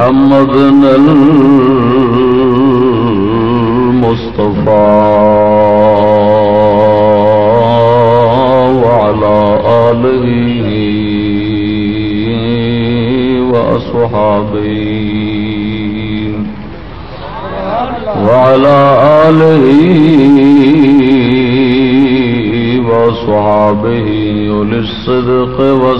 محمد المصطفى وعلى آله وأصحابه وعلى آله وصحابه للصدق والصفاء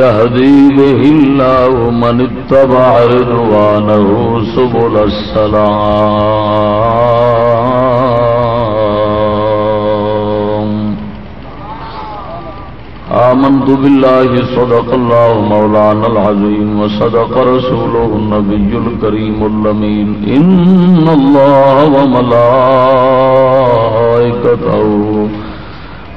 يهدي به الله من اتبع رضوانه سبل السلام. آمنت بالله، صدق الله مولانا العظيم، وصدق رسوله النبي الكريم اللمين إن الله وملائكته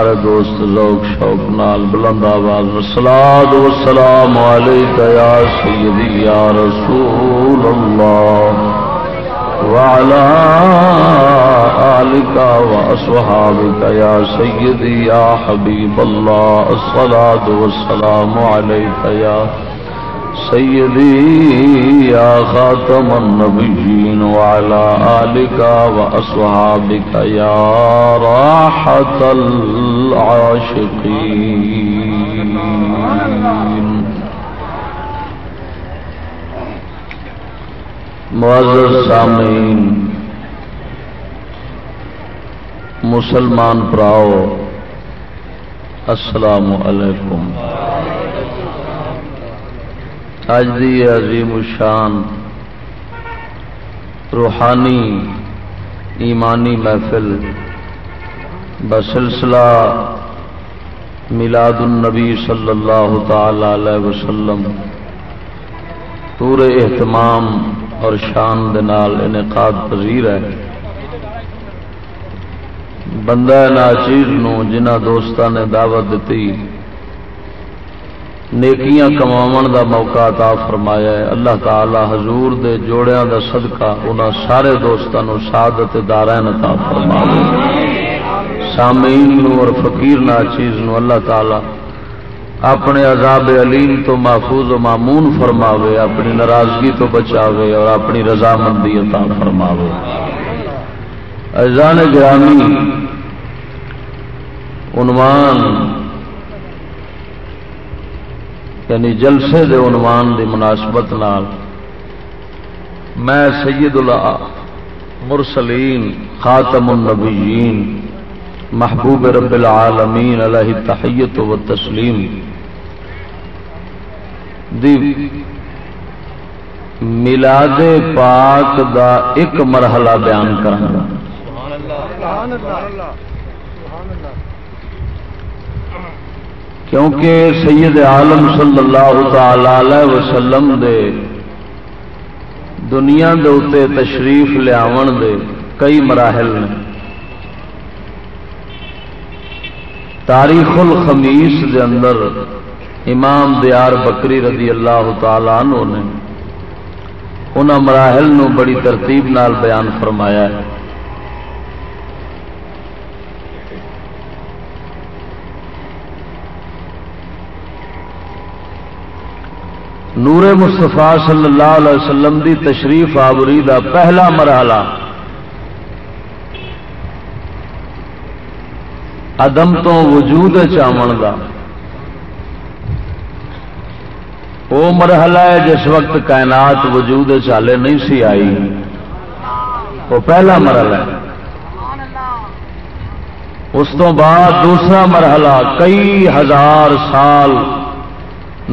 سارے دوست، لوگ شوق نال بلند آواز سلاد وسلام علیک یا سیدی، یا رسول اللہ وعلى آلك وأصحابك يا سيدي يا حبيب الله الصلاة والسلام عليك يا سيدي يا خاتم النبيين وعلى آلك وأصحابك يا راحة العاشقين معذر سامعین، مسلمان پراؤ، السلام علیکم. اج دی عظیم الشان، روحانی ایمانی محفل بسلسلہ میلاد النبی صلی اللہ تعالی علیہ وسلم، پورے اہتمام اور شان دنال انعقاد پذیر ہے۔ بندہ ناچیر نو جنہ دوستان نے دعوت دیتی نیکیاں کماون دا موقع عطا فرمایا ہے۔ اللہ تعالی حضور دے جوڑیاں دا صدقہ انہاں سارے دوستاں نو سعادت دارین عطا فرمایا سامعین نو اور فقیر ناچیز نو اللہ تعالی اپنے عذاب علیم تو محفوظ و معمون فرماوے، اپنی ناراضگی تو بچاوے اور اپنی رضامندی عطا فرماوے۔ ایزان گرامی، عنوان یعنی جلسے دے عنوان دی مناسبت نال میں سید مرسلین خاتم النبیین محبوب رب العالمین علیہ تحیت و تسلیم دی ملاد پاک دا ایک مرحلہ بیان کرنا کیونکہ سید عالم صلی اللہ تعالی وسلم دے دنیا دے اتنے تشریف لیا دے کئی مراحل نے۔ تاریخ الخمیس دے اندر امام دیار بکری رضی اللہ تعالی عنہ نے انہوں مراحل نو بڑی ترتیب نال بیان فرمایا ہے۔ نور مستفا صلی اللہ علیہ وسلم دی تشریف آوری دا پہلا مرحلہ۔ ادم تو وجود چاون کا وہ مرحلہ ہے جس وقت کائنات وجود چالے نہیں سی آئی۔ وہ پہلا مرحلہ ہے۔ اس تو بعد دوسرا مرحلہ کئی ہزار سال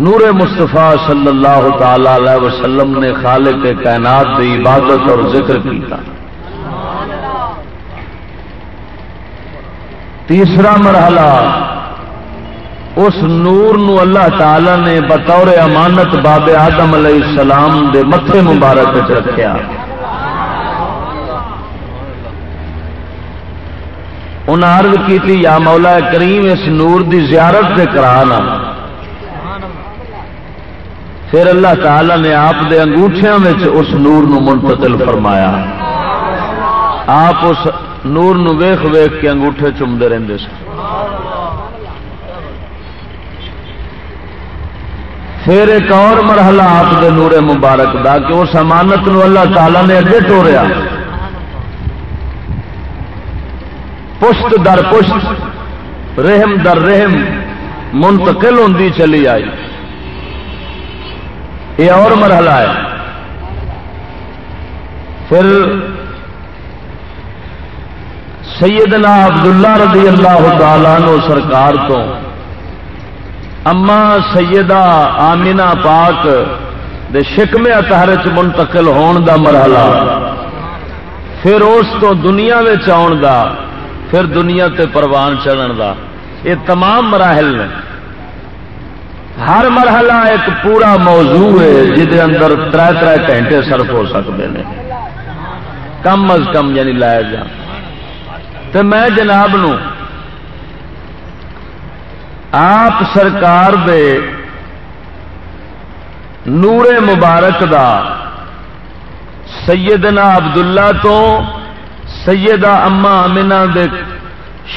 نور مستفا صلی اللہ تعالی علیہ وسلم نے خالق کائنات کی عبادت اور ذکر کیا تیسرا مرحلہ، اس نور نو اللہ تعالی نے بطور امانت باب آدم علیہ السلام دے متے مبارک رکھا انہیں عرض کی یا مولا کریم، اس نور دی زیارت سے کرانا پھر اللہ تعالی نے آپ دے انگوٹھیاں میں اس نور نو منتقل فرمایا۔ آپ اس نور نو ویخ ویخ کے انگوٹھے چومتے رہتے سن۔ پھر ایک اور مرحلہ آپ دے نور مبارک دا کہ اس امانت نو اللہ تعالی نے اگے ٹوریا۔ پشت در پشت، رحم در رحم، منتقل ہوتی چلی آئی۔ یہ اور مرحلہ ہے۔ پھر سیدنا عبداللہ رضی اللہ تعالی نو سرکار تو اما سیدہ آمینہ پاک دے شکمے اتہر چ منتقل ہون دا مرحلہ۔ پھر اس تو دنیا میں آن دا، پھر دنیا تے پروان چڑھن دا۔ یہ تمام مراحل نے۔ ہر مرحلہ ایک پورا موضوع ہے، جہد اندر تر تر گھنٹے صرف ہو سکتے ہیں۔ کم از کم یعنی لایا جا۔ تو میں جناب نو، آپ سرکار دے نور مبارک دا سیدنا عبداللہ تو سیدہ اما امینہ دے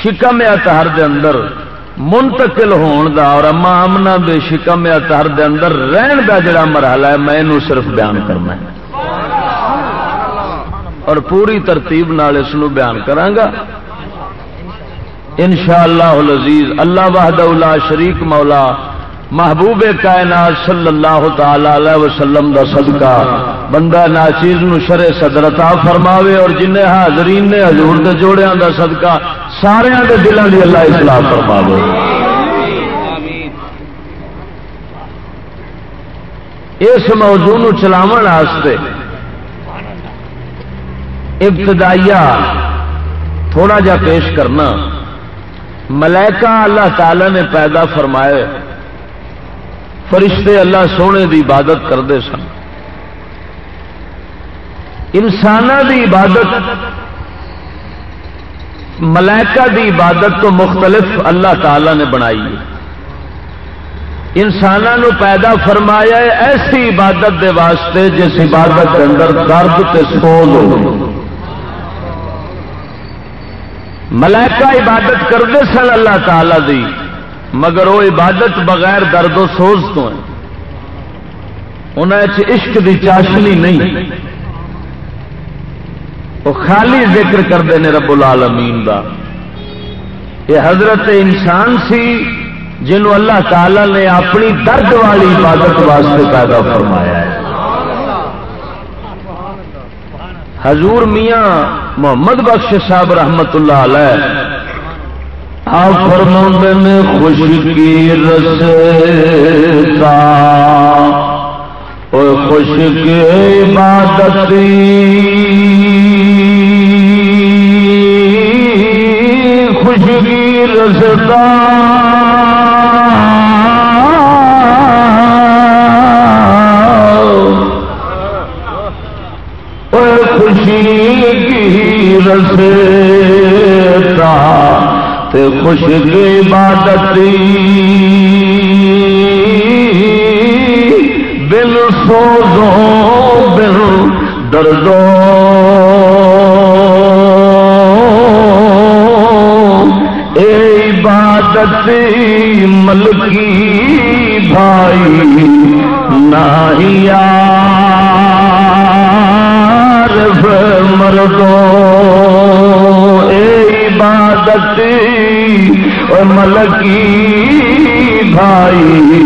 شکم اطہر دے اندر منتقل ہون دا اور اما امنا بے شکم اطہر دے اندر رہن دا جڑا مرحلہ ہے، میں انہوں صرف بیان کرنا ہے۔ اور پوری ترتیب نال اس بیان کرانگا انشاءاللہ العزیز، اللہ وحدہ اللہ شریک مولا محبوب کائنات صلی اللہ تعالی علیہ وسلم دا صدقہ بندہ ناچیز نو شر صدرتا فرماوے اور جن حاضرین نے حضور دے جوڑیاں دا صدقہ سارے دے دلوں دی اللہ اصلاح فرماوے۔ اس موضوع نو چلاون واسطے ابتدائیہ تھوڑا جا پیش کرنا۔ ملائکہ اللہ تعالی نے پیدا فرمائے۔ فرشتے اللہ سونے دی عبادت کرتے سن۔ انسان دی عبادت ملائکہ دی عبادت تو مختلف اللہ تعالی نے بنائی انسانوں پیدا فرمایا ہے ایسی عبادت دے واسطے جس عبادت کے اندر درد تے سوز ہو۔ ملائکہ عبادت کرتے سن اللہ تعالی دی، مگر وہ عبادت بغیر درد و سوز تو ہے۔ انہیں عشق دی چاشنی نہیں۔ وہ خالی ذکر کرتے ہیں رب العالمین دا۔ یہ حضرت انسان سی جنہوں اللہ تعالی نے اپنی درد والی عبادت واسطے پیدا فرمایا ہے۔ حضور میاں محمد بخش صاحب رحمت اللہ علیہ آپ فرما نے خوش کی رس خوش کے عبادت خوش کی رستا خوشی کی رستا تے خوش کی عبادت بل سوزو بل دردو اے عبادت ملکی بھائی نار مردو اے عبادت ملکی بھائی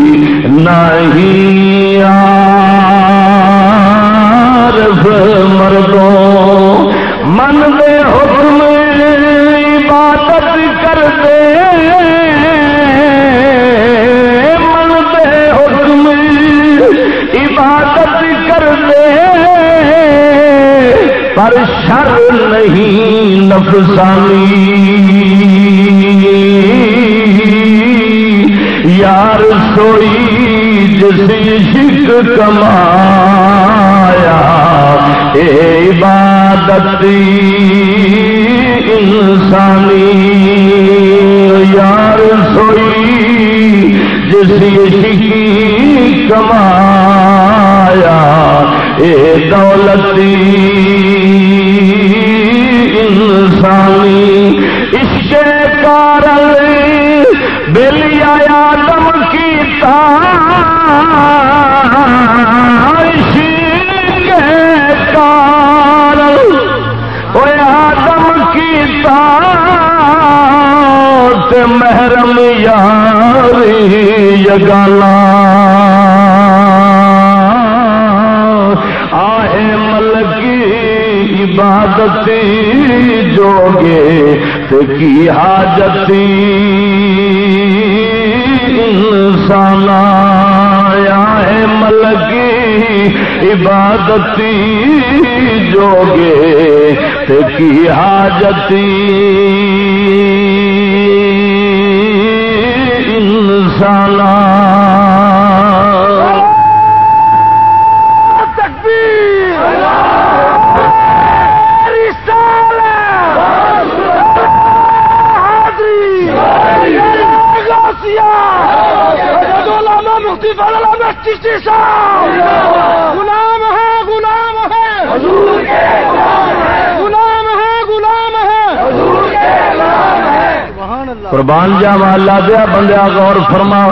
نہیں عارف مردو من دے حکم پر شر نہیں نفسانی۔ یار سوئی جس عشق کمایا، اے عبادت انسانی۔ یار سوئی جس عشق کمایا اے دولتی انسانی عشق کارل بلی آیا دم کی کارل وہ آدم کی محرم یاری یگانا عبادت جوگے کی حاجتی انسان آئے ملکی عبادتی جوگے کی حاجتی انسان غلام ہے غلام ہے! غلام ہے! غلام ہے قربان جاوا اللہ دیا بندیا غور فرما۔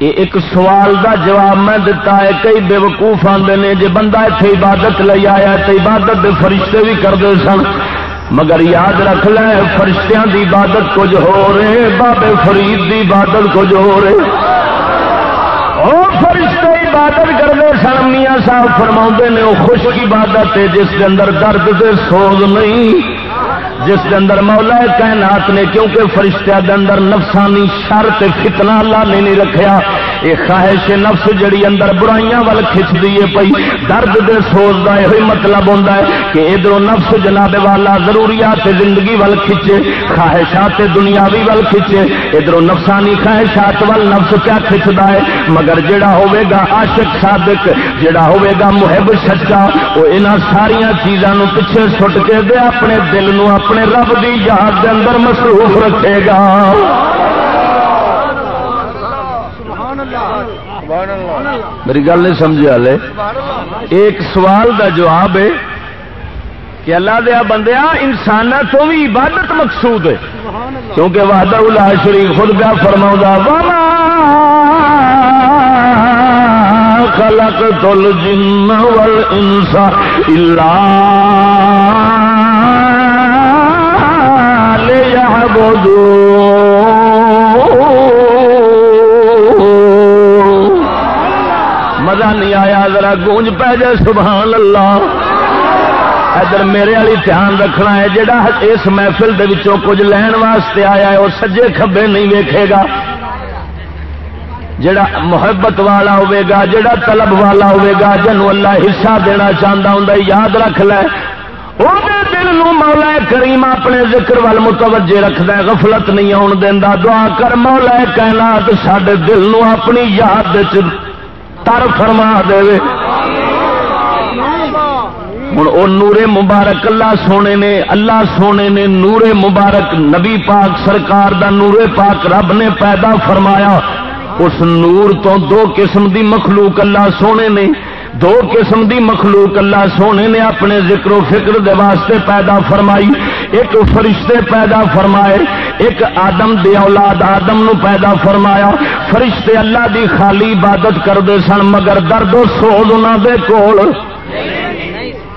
یہ ایک سوال دا جواب میں دتا ہے کئی بے وقوف آتے نے جی بندہ اتنے عبادت لے آیا تو عبادت دے فرشتے بھی کرتے سن۔ مگر یاد رکھ لے فرشتیاں دی عبادت کچھ ہو رہے بابے فرید دی عبادت کچھ ہو رہے۔ وہ فرشتے عبادت کرتے سن، میاں صاحب فرما نے، وہ خوش عبادت ہے جس کے اندر درد سے سوز نہیں۔ جس کے اندر مولا کائنات نے، کیونکہ فرشتہ دے اندر نفسانی شر تے فتنہ اللہ نے نہیں رکھیا۔ یہ خواہش نفس جڑی اندر برائیاں ول کھچ دیے پئی، درد دے سوز دا یہ مطلب ہوندا ہے کہ ادھر نفس جناب والا ضروریات زندگی ول کھچے، خواہشات دنیاوی ول کھچے۔ ادھر نفسانی خواہشات ول نفس کیا کھچدا ہے؟ مگر جڑا ہوے گا عاشق صادق، جڑا ہوے گا محب سچا، وہ انہاں ساریاں چیزاں نو پیچھے سٹ کے دے اپنے دل نو اپنے رب دی یاد دے اندر مصروف رکھے گا۔ میری گل نہیں سمجھا لے ایک سوال دا جواب ہے کہ اللہ دیا بندیا انسان تو بھی عبادت مقصود ہے۔ کیونکہ وحدہ اللہ شریف خود پیا فرما وما خلق تل جن ول انسا مزہ نہیں آیا، ذرا گونج پہ جائے سبحان اللہ۔ ادھر میرے والی دھیان رکھنا ہے جڑا اس محفل دے وچوں کچھ لین واسطے آیا ہے، وہ سجے کھبے نہیں ویکھے گا۔ جڑا محبت والا ہوے گا جڑا طلب والا ہوے گا جنوں اللہ حصہ دینا چاہتا ہوں یاد رکھ لے۔ دل نو مولا کریم اپنے ذکر وال متوجہ رکھد غفلت نہیں آن دینا دعا کر مولا کائنات سڈے دل نو اپنی یاد تر فرما دے۔ ہوں وہ نورے مبارک اللہ سونے نے، اللہ سونے نے نورے مبارک نبی پاک سرکار دا نورے پاک رب نے پیدا فرمایا۔ اس نور تو دو قسم دی مخلوق اللہ سونے نے دو قسم دی مخلوق اللہ سونے نے اپنے ذکر و فکر دے واسطے پیدا فرمائی۔ ایک فرشتے پیدا فرمائے، ایک آدم دی اولاد آدم نو پیدا فرمایا۔ فرشتے اللہ دی خالی عبادت کرتے سن، مگر درد و سوز انہوں دے کول۔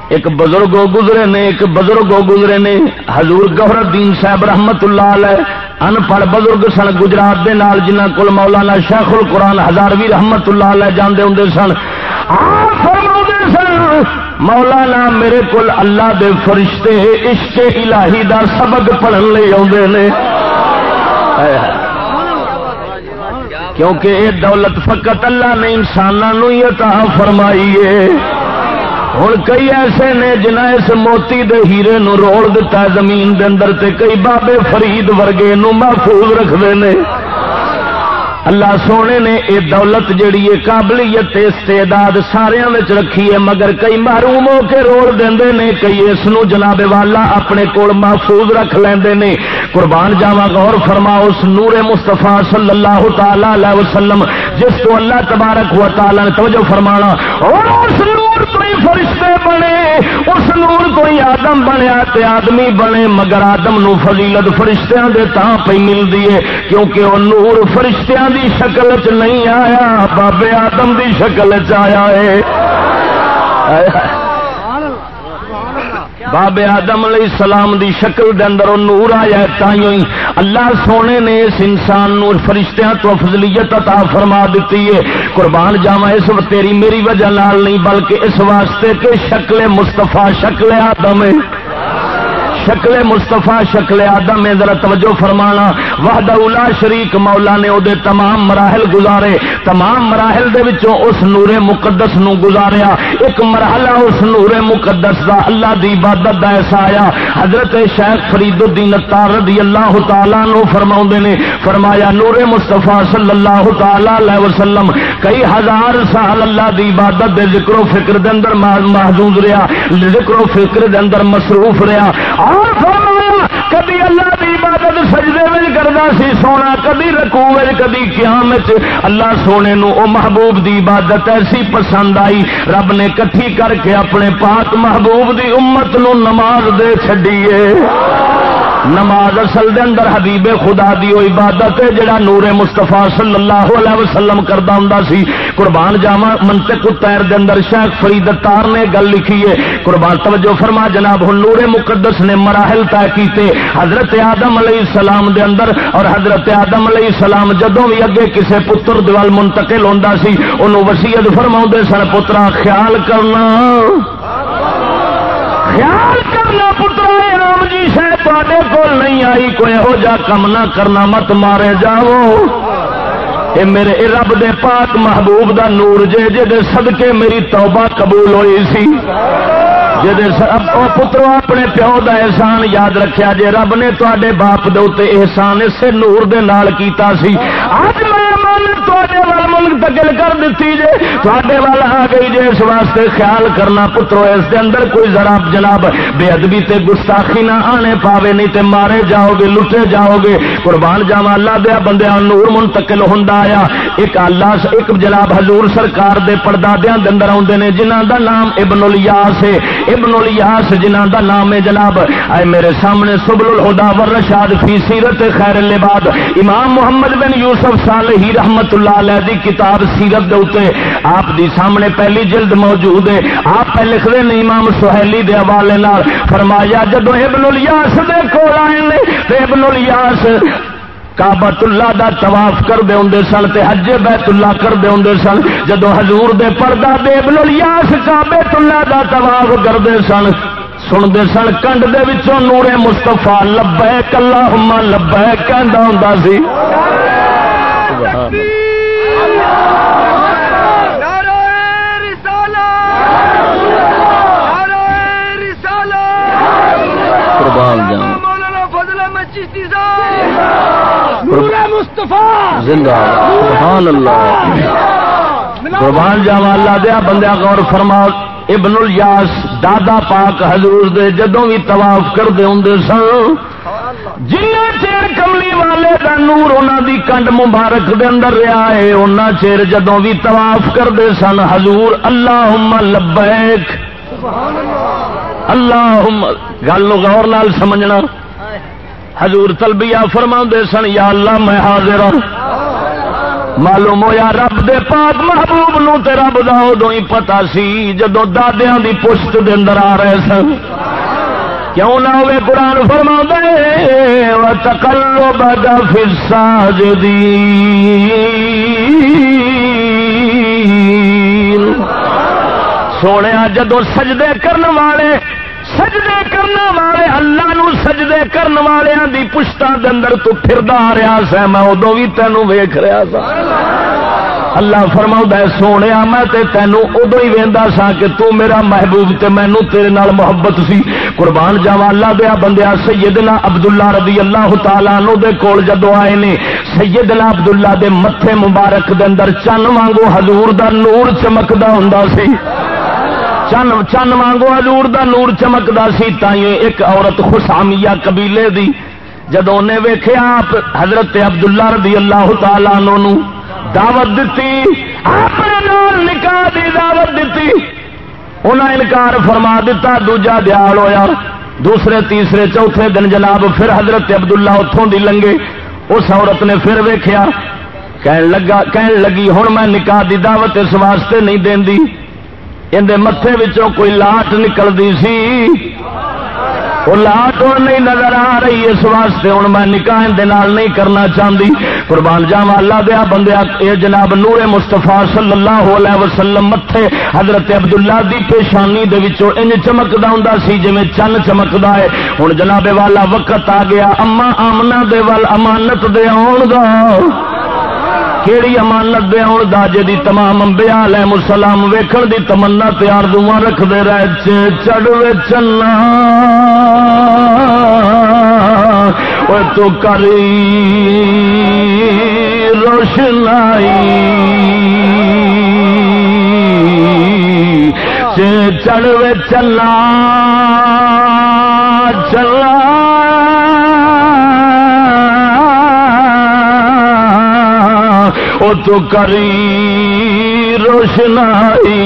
ایک بزرگ گزرے نے، ایک بزرگ گزرے نے۔ حضور گہر الدین صاحب رحمت اللہ علیہ ان پڑھ بزرگ سن گجرات دے نال جنہ کول مولانا شیخ القرآن ہزاروی رحمت اللہ علیہ جاندے ہوں سن۔ سن، مولانا میرے کو اللہ دے فرشتے، عشق الہی دا سبق پڑھن لے آدھے نے۔ کیونکہ یہ دولت فقط اللہ نے انسانوں ہی عطا فرمائی ہے۔ ہوں کئی ایسے نے جنہ اس موتی دے ہیرے نو روڑ دتا زمین دے اندر تے کئی بابے فرید ورگے نو محفوظ رکھتے ہیں اللہ سونے نے یہ دولت جیڑی ہے قابلیت استعداد سارے رکھی ہے مگر کئی محروم ہو کے روڑ دے نے، کئی اس جناب والا اپنے کول محفوظ رکھ لیندے نے۔ قربان جاوا غور فرما اس نور مستفا صلی اللہ تعالی علیہ وسلم، جس کو اللہ تبارک ہوا تعالی نے توجہ فرمانا، اور اس نور تو ہی فرشتے بنے اس نور تو ہی آدم بنیا تے آدمی بنے، مگر آدم نو فضیلت فرشتیاں دے تاں پہ ملتی ہے، کیونکہ وہ نور فرشتیاں دی شکل چ نہیں آیا، بابے آدم دی شکل چ آیا ہے۔ بابے آدم علیہ السلام دی شکل دے اندر نور آیا تائیوں اللہ سونے نے اس انسان نور فرشتیاں تو فضلیت عطا فرما دیتی ہے۔ قربان جاوا اس تیری میری وجہ نال نہیں، بلکہ اس واسطے کہ شکل مستفا شکل آدم ہے۔ شکل مستفا شکل آدم میں ذرا توجہ فرمانا۔ وحدہ اولا شریک مولا نے وہ تمام مراحل گزارے۔ تمام مراحل دے وچوں اس نور مقدس نو گزاریا۔ ایک مرحلہ اس نور مقدس دا اللہ دی عبادت دا ایسا آیا۔ حضرت شیخ فرید الدین اتار رضی اللہ تعالیٰ نو فرما نے، فرمایا، نور مستفا صلی اللہ تعالی علیہ وسلم، کئی ہزار سال اللہ دی عبادت دے ذکر و فکر دے اندر محدود رہا، ذکر و فکر دے اندر مصروف رہا۔ ہاں، اور فرمایا اللہ کی عبادت سجدے میں کرتا سی، سونا کدی رکو کدی قیام اللہ سونے نو او محبوب دی عبادت ایسی پسند آئی۔ رب نے کٹھی کر کے اپنے پاک محبوب دی امت نو نماز دے چڈیے نماز اصل دے اندر حبیب خدا دی وہ عبادت ہے جڑا نور مستفا صلی اللہ علیہ وسلم کرتا ہوں سی۔ قربان جاوا منطق تیر دے اندر شیخ فرید تار نے گل لکھی ہے۔ قربان توجہ فرما جناب ہوں نور مقدس نے مراحل طے کیتے۔ حضرت آدم علیہ السلام دے اندر اور حضرت آدم علیہ السلام جدوں بھی اگے کسے پتر دیوال منتقل ہوتا سی، انہوں وسیعت فرما سر پترا، خیال کرنا۔ خیال کرنا، پترا۔ جی شاید تے کول نہیں آئی، کوئی ہو جا کم نہ کرنا، مت مارے جاؤ۔ اے میرے، اے رب دے پاک محبوب دا نور جے جے صدقے میری توبہ قبول ہوئی سی۔ پترو اپنے پیو دا احسان یاد رکھیا جے، رب نے تے باپ دے احسان اسے نور دے نال کیتا سی۔ آج میں منتقل کر دیتی جے تے وال آ گئی جے، اس واسطے خیال کرنا پترو، اس دے اندر کوئی ذرا جناب بے ادبی تے گستاخی نہ آنے پاوے، نہیں تے مارے جاؤ گے، لٹے جاؤ گے۔ قربان جاوا اللہ دیا بندے نور منتقل ہوں آیا۔ ایک اللہ ایک جناب حضور سرکار دے پردادیا دے اندر آتے ہیں جنہ دا نام ابن الیاس ہے۔ ابن الیاس جنہ دا نام جناب، اے میرے سامنے سبل الہدا ورشاد فی سیرت خیر العباد، امام محمد بن یوسف صالحی رحمت اللہ علیہ دی کتاب سیرت دے اوتے آپ دی سامنے پہلی جلد موجود ہے۔ آپ پہ لکھ دے امام سہیلی دے حوالے نال، فرمایا جدو ابن الیاس دے کول آئے نے، تے ابن الیاس کابت اللہ دا طواف کرتے ہوں سن تے حج بیت اللہ کرتے ہوں سن جدو حضور دے پردہ دے ابن الیاس کابت اللہ دا طواف کرتے سن سنتے سن کنڈ دے وچوں نورے مستفا لبے کلا ہما لبے کہہ ہوں سی زندہ. سبحان اللہ. قربان جاوا اللہ دیا بندیا غور فرما. ابن الیاس دادا پاک حضور دے جدوں بھی طواف کرتے ہوں سن جنا چیر کملی والے دا نور انہوں دی کنڈ مبارک دے اندر رہا ہے ان چیر جدوں بھی طواف کرتے سن، حضور اللہ لبیک. اللہ گل غور لال سمجھنا۔ حضور تلبیہ فرما سن، یا اللہ میں حاضر ہوں۔ معلوم ہوا رب دے پاک محبوب نو تے رب دا ادو ہی پتا سی جدو دادیا دی پشت دے اندر آ رہے سن۔ کیوں نہ ہوئے قرآن فرما دے تکلو بدا فرسا جدی سونے جدو سجدے کرنے والے سجدے کرنے والے، اللہ نو سجدے کرنے والوں دی پشتہ دے اندر تو پھردا آ رہا سا، میں ادو بھی تینوں ویخ رہا سا۔ اللہ فرماؤں فرما سونے، میں تے تینوں ادو ہی وہدا سا کہ تو میرا محبوب تے مینو تیرے نال محبت سی۔ قربان جاوا اللہ دیا بندیا سیدنا عبداللہ رضی اللہ تعالیٰ نو دے کول جدو آئے نے، سیدنا عبداللہ دے متھے مبارک دے اندر چن وانگو حضور دا نور چمکدا ہوں سی۔ چن چن وانگو حضور دا نور چمکدا سی تائیں ایک عورت خسامیہ قبیلے دی۔ جدو نے ویخیا حضرت عبداللہ رضی اللہ تعالی نو دعوت دیتی اپنے نال نکاح دی دعوت دیتی انہیں انکار فرما دیتا دوجا دیال ہویا، دوسرے، تیسرے، چوتھے دن جناب پھر حضرت عبداللہ اتوں دی لنگے۔ اس عورت نے پھر ویخیا کہن لگا، کہن لگی ہوں میں نکاح دی دعوت اس واسطے نہیں دین دی۔ اندر متے کوئی لاٹ نکلتی سی۔ وہ لاٹ ہوں نہیں نظر آ رہی، اس واسطے ہوں میں نکاح نہیں کرنا چاہتی قربان جاوا اللہ دیا بندیا یہ جناب نور مستفا صلی اللہ علیہ وسلم متے حضرت عبداللہ دی پیشانی دے وچوں انج چمکدا ہوندا سی، جویں چن چمکدا ہے۔ ہن جناب والا وقت آ گیا، اما آمنا دے ول امانت دے آن دا۔ کیڑی امانت دے آن دا جی تمام امبیا لے مسلام ویکھن دی تمنا تیار دعا رکھتے رہ چڑھے چنا۔ تو کری روشنائی۔ چڑھے چلا چلا تو کری روشنائی،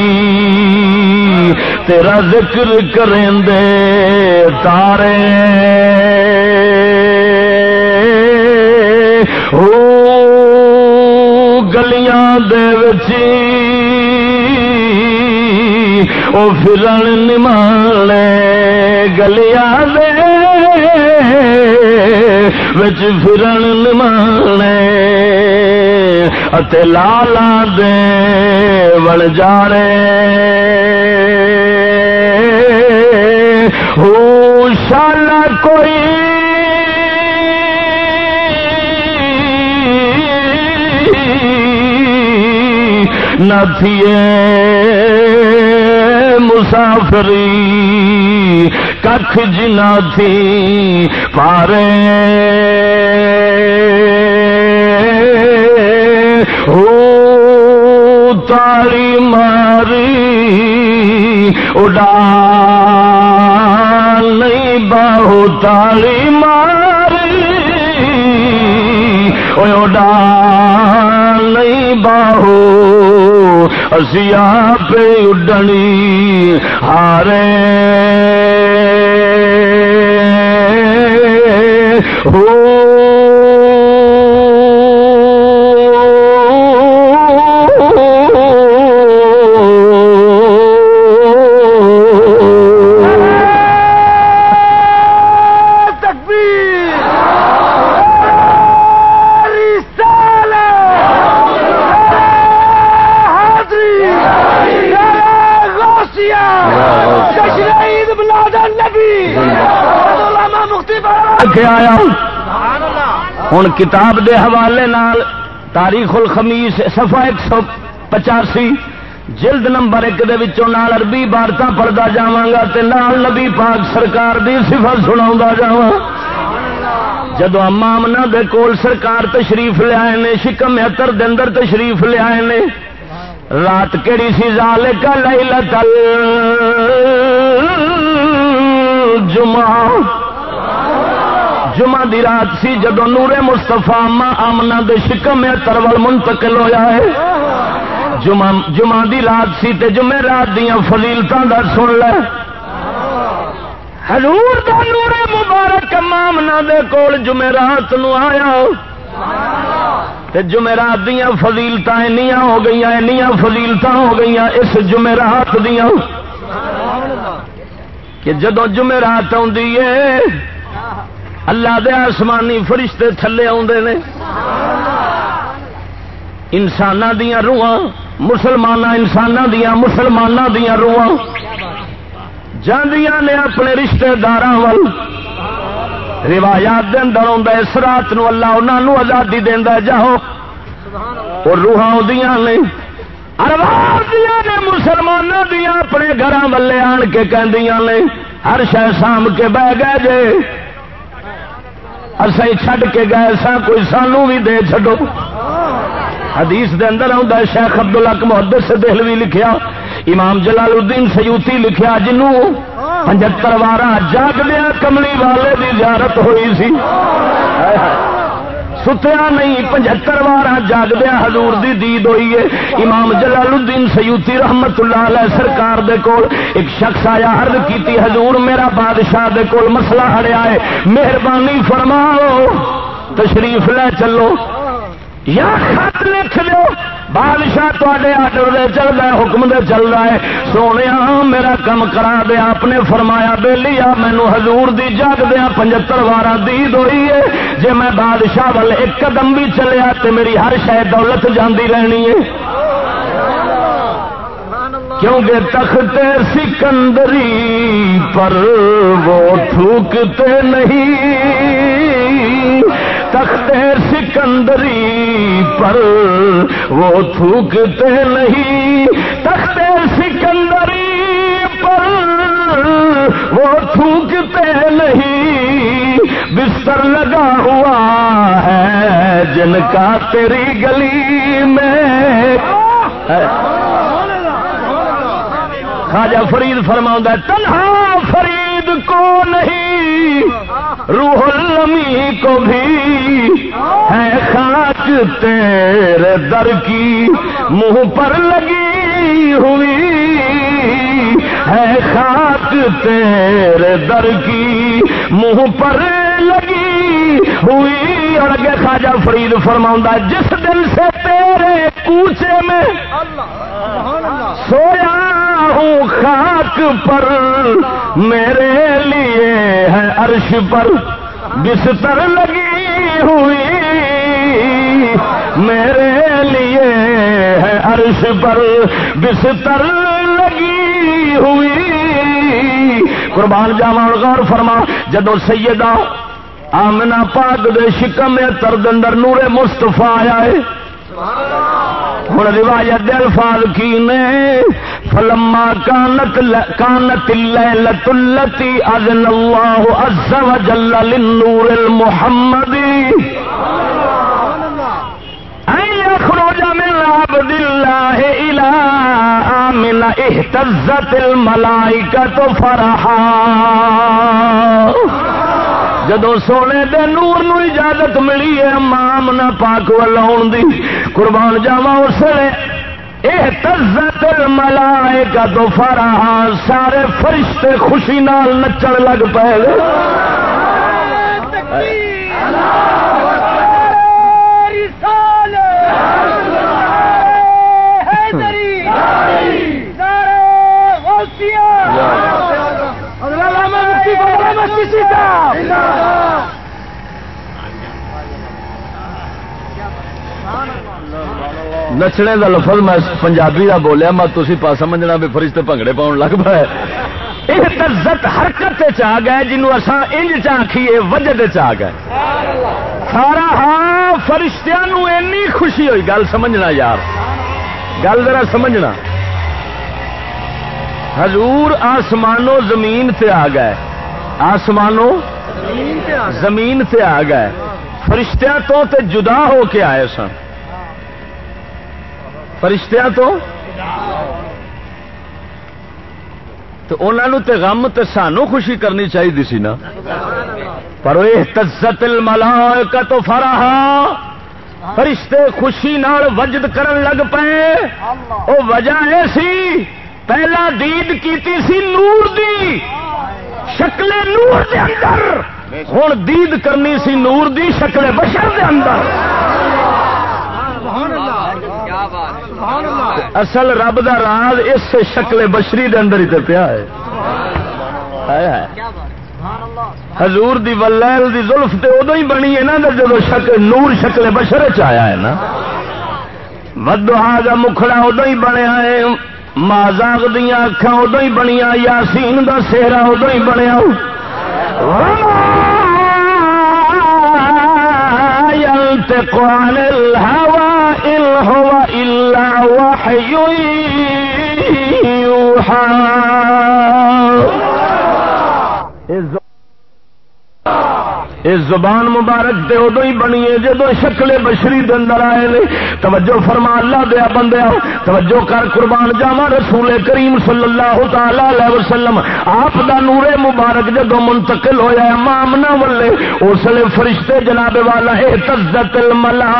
تیرا ذکر کریں دے تارے۔ او گلیاں دے وچی او فرن نمالے گلیاں دے وچ فرن نمالے۔ اتے لالا دے بڑ جانے ہو شالا کوئی نہ مسافری کھ جنا تھی پارے تاری ماری اڈا نہیں باہو تاری ماری۔ اڈا نہیں باہو، اسی آپ اڈنی ہارے۔ ہو ہوں کتاب دے حوالے نال تاریخ الخمیس سفا ایک سو پچاسی، جلد نمبر ایک دے وچوں نال عربی بارتا پڑھتا جاگا نال نبی پاک سرکار دی سفر سنا جا جدو امامنا دے کول سرکار تشریف لیا نے، شکم اتر دندر تشریف لیا نے، رات کہڑی سی زال کا لئی لتل جمعہ دی رات سی جدو نورے مستفا ماں آمنا دے شکم ترول منتقل ہویا ہے۔ جمعہ جمعہ دی رات سی تے جمعہ رات دیا فضیلتاں دا سن لے۔ حضور دا نور مبارک مامنا دے کول جمعرات نو آیا۔ تے جمعرات دیا فضیلت اینیاں ہو گئی اینیاں فضیلت ہو گئی اس جمعرات دیا کہ جدو جمعرات آدھی ہے اللہ دے آسمانی فرشتے تھلے آدھے نے۔ انسان دیا روحاں مسلمان انسان دیا مسلمان دیا روحاں۔ جاندیاں نے اپنے رشتے دار روایات دے اندر آتا اس رات نو اللہ انہوں آزادی دینا جاؤ، اور روحاں نے نے مسلمانوں دیا اپنے گھر والے آن کے کہندیاں نے، ہر شہ سام کے بہ گئے جے۔ اصل چھڈ کے گئے سا کوئی سانو بھی دے چڈو حدیث دے اندر آتا شیخ عبد الق محدت سے دہلوی لکھیا، امام جلال الدین سیوتی لکھیا، جنوں پچہتر وارہ جاگ دیا کملی والے دی زیارت ہوئی سی۔ ستیا نہیں، پچہتر وار جاگدیا حضور دی دید ہوئی ہے۔ امام جلال الدین سیوتی رحمت اللہ علیہ سرکار دے کول ایک شخص آیا، عرض کیتی، حضور میرا بادشاہ دے کول مسئلہ ہڑیا ہے۔ مہربانی فرماؤ، تشریف لے چلو۔ یا خط لکھ دو بادشاہ تے آڈر دے چل رہا ہے، حکم دے چل رہا ہے۔ سونے میرا کم کرا دیا آپ نے فرمایا بے لیا مینو حضور دی جگ دیا ہاں، پچہتر بارہ دید ہوئی ہے۔ جی میں بادشاہ وال ایک قدم بھی چلیا تو میری ہر شہ دولت جاندی رہنی ہے۔ کیونکہ تخت سکندری پر وہ تھوکتے نہیں۔ تخت سکندری پر، وہ تھوکتے نہیں۔ تخت سکندری پر، وہ تھوکتے نہیں۔ بستر لگا ہوا ہے جن کا تیری گلی میں۔ خواجہ فرید فرما تنہا فرید کو نہیں۔ روح المی کو بھی ہے خاک تیرے در کی منہ پر لگی ہوئی ہے خاک تیرے در کی منہ پر لگی ہوئی اور اگے خواجہ فرید فرما جس دن سے تیرے کوچے میں سویا ہوں خاک پر، میرے لیے ہے عرش پر۔ بستر لگی ہوئی، میرے لیے ہے عرش پر۔ بستر لگی ہوئی۔ قربان جاوا غور فرما جدو سیدہ آمنا پاک دے شکم ترد اندر نور مستفا آیا ہے۔ ہوں روایت الفاظ کی نے؟ فلما کانت کانت اللیلۃ التي اذن الله عز وجل للنور المحمدي ان يخرج من عبد الله الى امن اهتزت الملائكه فرحا جدو سونے دے نور نو اجازت ملی ہے مام نہ پاک واؤن دی قربان جاوا اس لیے یہ تزت ملائے کا تو فرح سارے فرشتے خوشی نال نچن لگ پے۔ نچنے کا لفظ میں پنجابی کا بولیا میں تھی پا سمجھنا بھی فرشتے بھنگڑے پاؤن لگ پائے یہ تزت حرکت آ گئے جنوب اصا انج چاہیے وجد چ گئے سارا ہاں فرشتوں اینی خوشی ہوئی گل سمجھنا یار گل ذرا سمجھنا حضور آسمانوں زمین سے آ گئے آسمانوں زمین تے آ گئے۔ فرشتیاں تو تے جدا ہو کے آئے سن۔ فرشتیاں تو تو انہوں تے غم تے سانو خوشی کرنی چاہیے سی نا۔ پر تزت الملائکہ تو فراہ فرشتے خوشی نال وجد کرن لگ پے او وجہ سی۔ پہلا دید کیتی سی نور دی۔ شکل نور دے اندر۔ ہوں دید کرنی سی نور دی شکل بشر دے اندر۔ اصل رب دا راز اس شکل بشری دے اندر ہی تے پیا ہے۔ حضور دی ولیل دی زلف تے ادو ہی بنی ہے نا جب شکل نور شکل بشر چیا ہے نا۔ ودہا کا مکھڑا ادو ہی بنیا ہے۔ مازاگ دیا اکھان ادو ہی بنیا یاسین دا سہرا ادو ہی بنیا الهوى إن هو إلا وحي يوحى۔ اس زبان مبارک تے ادو ہی بنی ہے، جدو شکل بشری اندر آئے نے، توجہ فرما، اللہ دیا بندے توجہ کر، قربان جاوا رسول کریم صلی اللہ تعالی علیہ وسلم، آپ دا نور مبارک جدو منتقل ہویا ہے مامنا ولے، اس لیے فرشتے جناب والا ہے تزت الملائکہ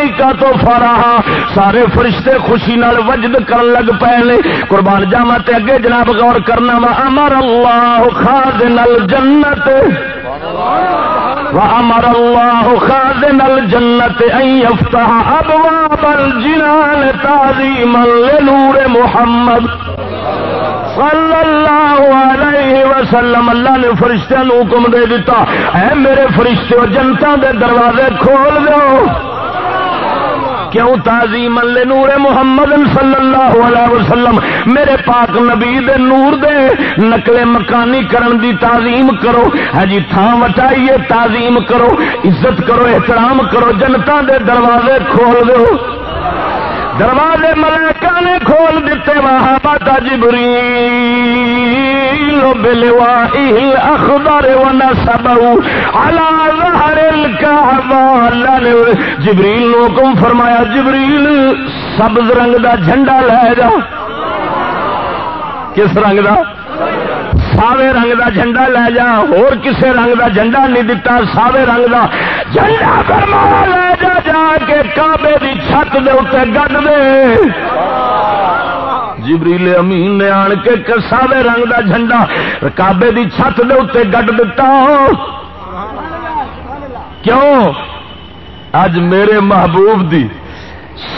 الملا تو فرا سارے فرشتے خوشی نال وجد کر لگ پے قربان جاوا تے اگے جناب غور کرنا وا۔ امر اللہ خاص الجنت۔ وأمر الله خازن الجنة أن يفتح أبواب الجنان تعظيما لنور محمد۔ صلی اللہ علیہ وسلم اللہ نے فرشتہ حکم دے دیتا اے میرے فرشتے جنتا دے دروازے کھول دو کیوں تعظیم نور محمد صلی اللہ علیہ وسلم؟ میرے پاک نبی دے نور دے نقل مکانی کرن دی تعظیم کرو۔ ہجی جی تھان وٹائیے، تعظیم کرو، عزت کرو، احترام کرو جنتا دے دروازے کھول دو دروازے ملائکہ نے کھول دیتے، وہاں باتا جبری جبریل نو حکم فرمایا، جبریل، سبز رنگ دا جھنڈا لے جا۔ کس رنگ دا؟ ساوے رنگ دا جھنڈا لے جا اور کسے رنگ دا جھنڈا نہیں دتا، ساوے رنگ دا جھنڈا فرمایا لے جا جا کے کعبے دی چھت دے اتنے گڈ دے جبریل امین نے آن کے ساوے رنگ دا جھنڈا کعبے دی چھت دے اتنے گڈ دتا۔ کیوں؟ اج میرے محبوب دی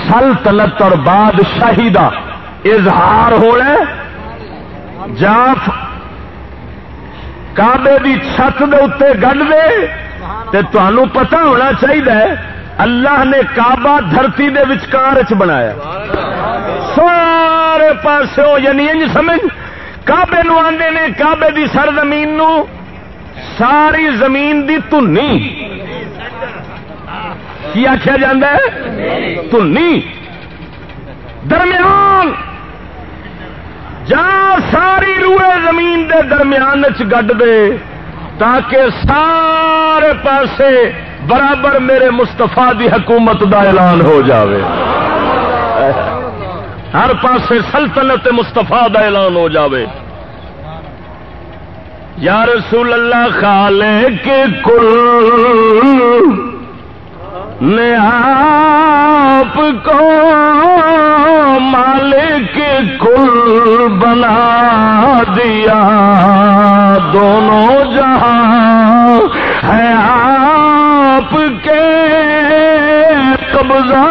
سلطنت اور بادشاہی دا اظہار ہونا جاف کعبے دی چھت دے اتنے گڈ دے تے تنوع پتا ہونا چاہیے اللہ نے کعبہ دھرتی دے وچکار چ بنایا۔ سارے پاس یعنی انج سمجھ، کعبے نو آندے نے کعبے دی سر زمین نو ساری زمین دی تنی کی آخیا جا تنی درمیان جا ساری روئے زمین دے درمیان چ گڈ دے تاکہ سارے پاسے برابر میرے مستفا دی حکومت دا اعلان ہو جاوے۔ ہر پاسے سلطنت مستفا دا اعلان ہو جاوے۔ یا رسول اللہ خالے کے کل نے آپ کو مالک کل بنا دیا۔ دونوں جہاں ہے آپ کے قبضہ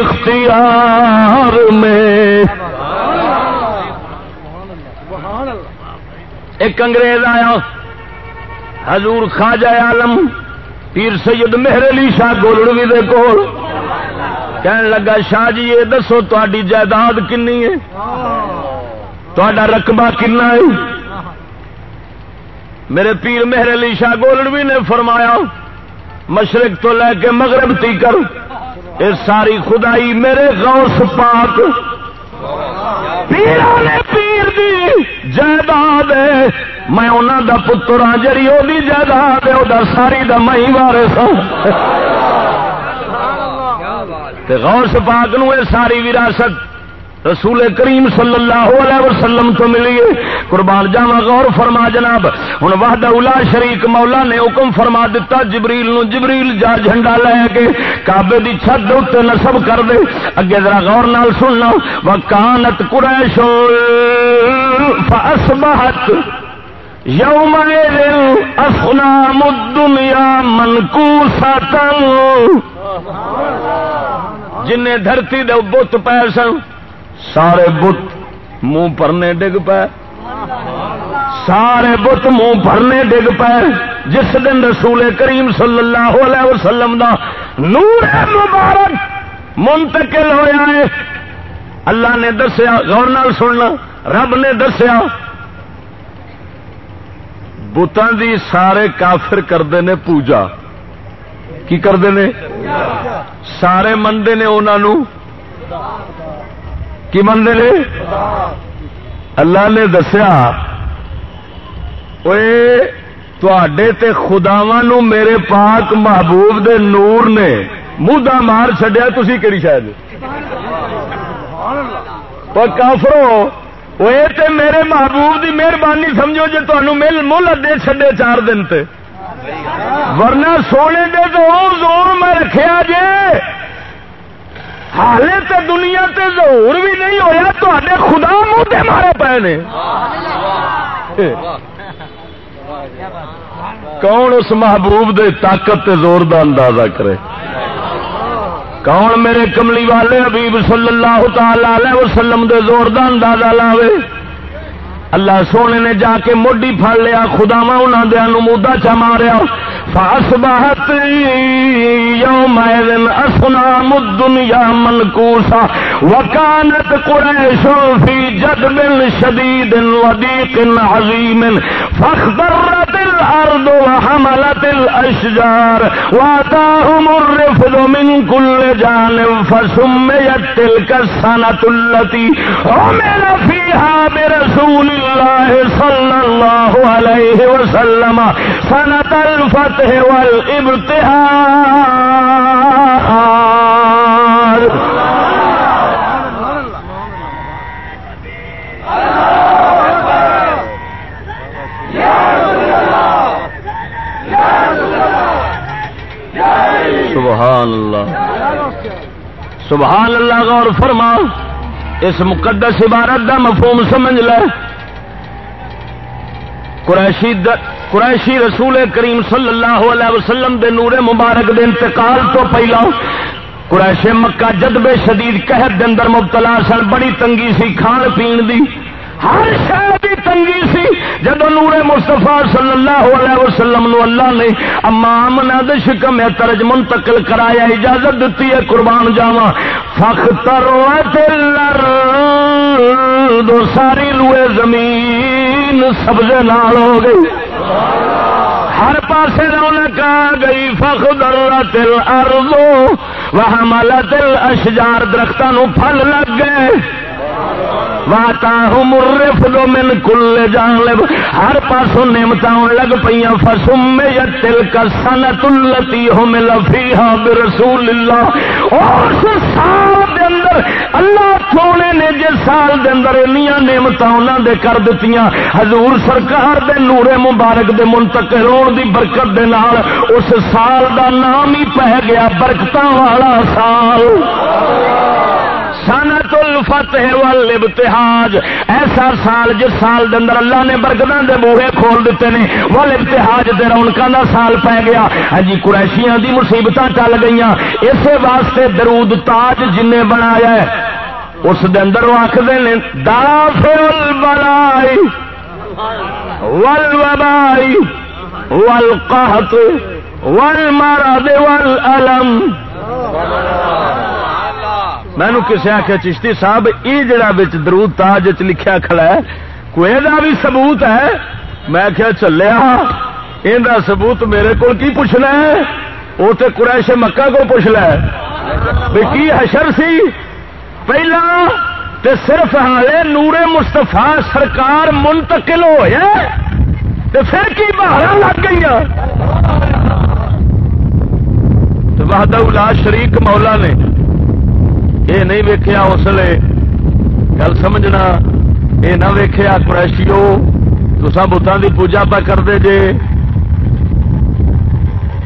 اختیار میں۔ ایک انگریز آیا، حضور خواجہ عالم پیر سید مہر علی شاہ گولڑوی دے کول۔ کہن لگا، شاہ جی یہ دسو تاری جائیداد کنی ہے؟ تا رقبہ کنا ہے؟ میرے پیر مہر علی شاہ گولڑوی نے فرمایا، مشرق تو لے کے مغرب تی کر۔ یہ ساری خدائی میرے غوث پاک۔ پیر پیر دی جائیداد میں انہوں دا پتر ہاں جی وہ جائیداد ہے وہ ساری دا مئی مارے سو غوث پاک نو یہ ساری وراثت رسول کریم صلی اللہ علیہ وسلم تو ملیے قربان جاوا غور فرما جناب۔ ہوں وحد الا شریک مولا نے حکم فرما دیتا جبریل نو جبریل جا جھنڈا لے کے کابے کی چھت اتنے نصب کر دے۔ اگے ذرا غور نال سننا۔ وکانت قریش فاصبحت۔ یوم اسلام الدنیا منکوسا جن دھرتی دے بت پے سن، سارے بت منہ پرنے ڈگ پے۔ سارے بت منہ پرنے ڈگ پے۔ جس دن رسول کریم صلی اللہ علیہ وسلم دا نور مبارک منتقل ہوا ہے، اللہ نے دسیا، غور نال سننا، رب نے دسیا بتان دی سارے کافر کرتے نے پوجا۔ کی کرتے نے؟ سارے منتے نے انہوں کی منتے نے؟ اللہ نے دسیا تے خداوا نو میرے پاک محبوب دے نور نے مودا مار چڈیا تھی کہڑی شاید؟ کافرو وہ تے میرے محبوب دی مہربانی سمجھو جی تمہوں مل مل دے چڈے چار دن تے ورنہ سونے دے تو زور میں رکھیا جے حالے تے دنیا تے زور بھی نہیں ہویا تو خدا منہ تے مارے پے نے کون اس محبوب دے طاقت تے زور دا اندازہ کرے کون میرے کملی والے حبیب صلی اللہ تعالی وسلم دے زور دا اندازہ لاوے؟ اللہ سونے نے جا کے موڈی پھڑ لیا خدا انہوں دیا نمودا چا ماریا۔ فاس بہت یوم اسنام الدنیا منکوسا وکانت قریش فی جدب شدید ودیق عظیم فاخضرت الارض وحملت الاشجار واتاهم الرفض من كل جانب فسميت تلك السنة التي عمل فيها برسول الله صلى الله عليه وسلم سنة الفتح والابتهار سبحان اللہ۔ سبحان اللہ، غور فرما اس مقدس عبارت دا مفہوم سمجھ لے۔ قریشی قریشی رسول کریم صلی اللہ علیہ وسلم دے نور مبارک دے انتقال تو پہلا قریش مکہ جدبے شدید قحط دے اندر مبتلا سن، بڑی تنگی سی، کھان پین دی۔ ہر شہر کی تنگی سی، جدو نور مستفا صلی اللہ علیہ وسلم نو اللہ نے اما امنا شکم ترج منتقل کرایا، اجازت دیتی ہے قربان جاوا فختر دو ساری روئے زمین سبزے نال ہو گئی۔ ہر پاسے رونق آ گئی۔ فخر تل ارزو وہ مالا تل اشجار درختوں پھل لگ گئے۔ واتا مرفدو من کل جانب۔ ہر پاسوں نعمت لگ پئی فسم تل کا سنت التی ہم لفیحا برسول اللہ اس سال دے اندر اللہ سونے نے جس سال دے اندر انیاں نعمت انہاں دے کر دتیاں، حضور سرکار دے نور مبارک دے منتقل ہون دی برکت دے نال اس سال دا نام ہی پہ گیا، برکتاں والا سال۔ سنت الفتح والابتحاج ایسا سال جس سال دے اندر اللہ نے برگدان دے بوہے کھول دیتے نے والابتحاج دے رونکاں دا سال پہ گیا۔ ہاں جی قریشیاں دی مصیبتاں چل گئیاں۔ اسے واسطے درود تاج جن نے بنایا ہے۔ اس دے اندر وہ آخر نے دافع البلائی، والوبائی، والقحط، والمرض، والالم۔ میں کسی آخیا چشتی صاحب یہ جڑا درود تاج لکھیا کھڑا ہے، کوئی بھی ثبوت ہے؟ میں کیا چلیا یہ ثبوت میرے کو کی پوچھنا ہے؟ وہ تو قریش مکہ کو پوچھ لے کی حشر سی؟ پہلا تے صرف ہالے نورے مستفا سرکار منتقل ہوئے تے پھر کی باہر لگ گئی وحدہ شریک مولا نے یہ نہیں ویکیا اس لیے گل سمجھنا یہ نہ ویخیا قریشیو تسا بتان کی پوجا پا کرتے جے۔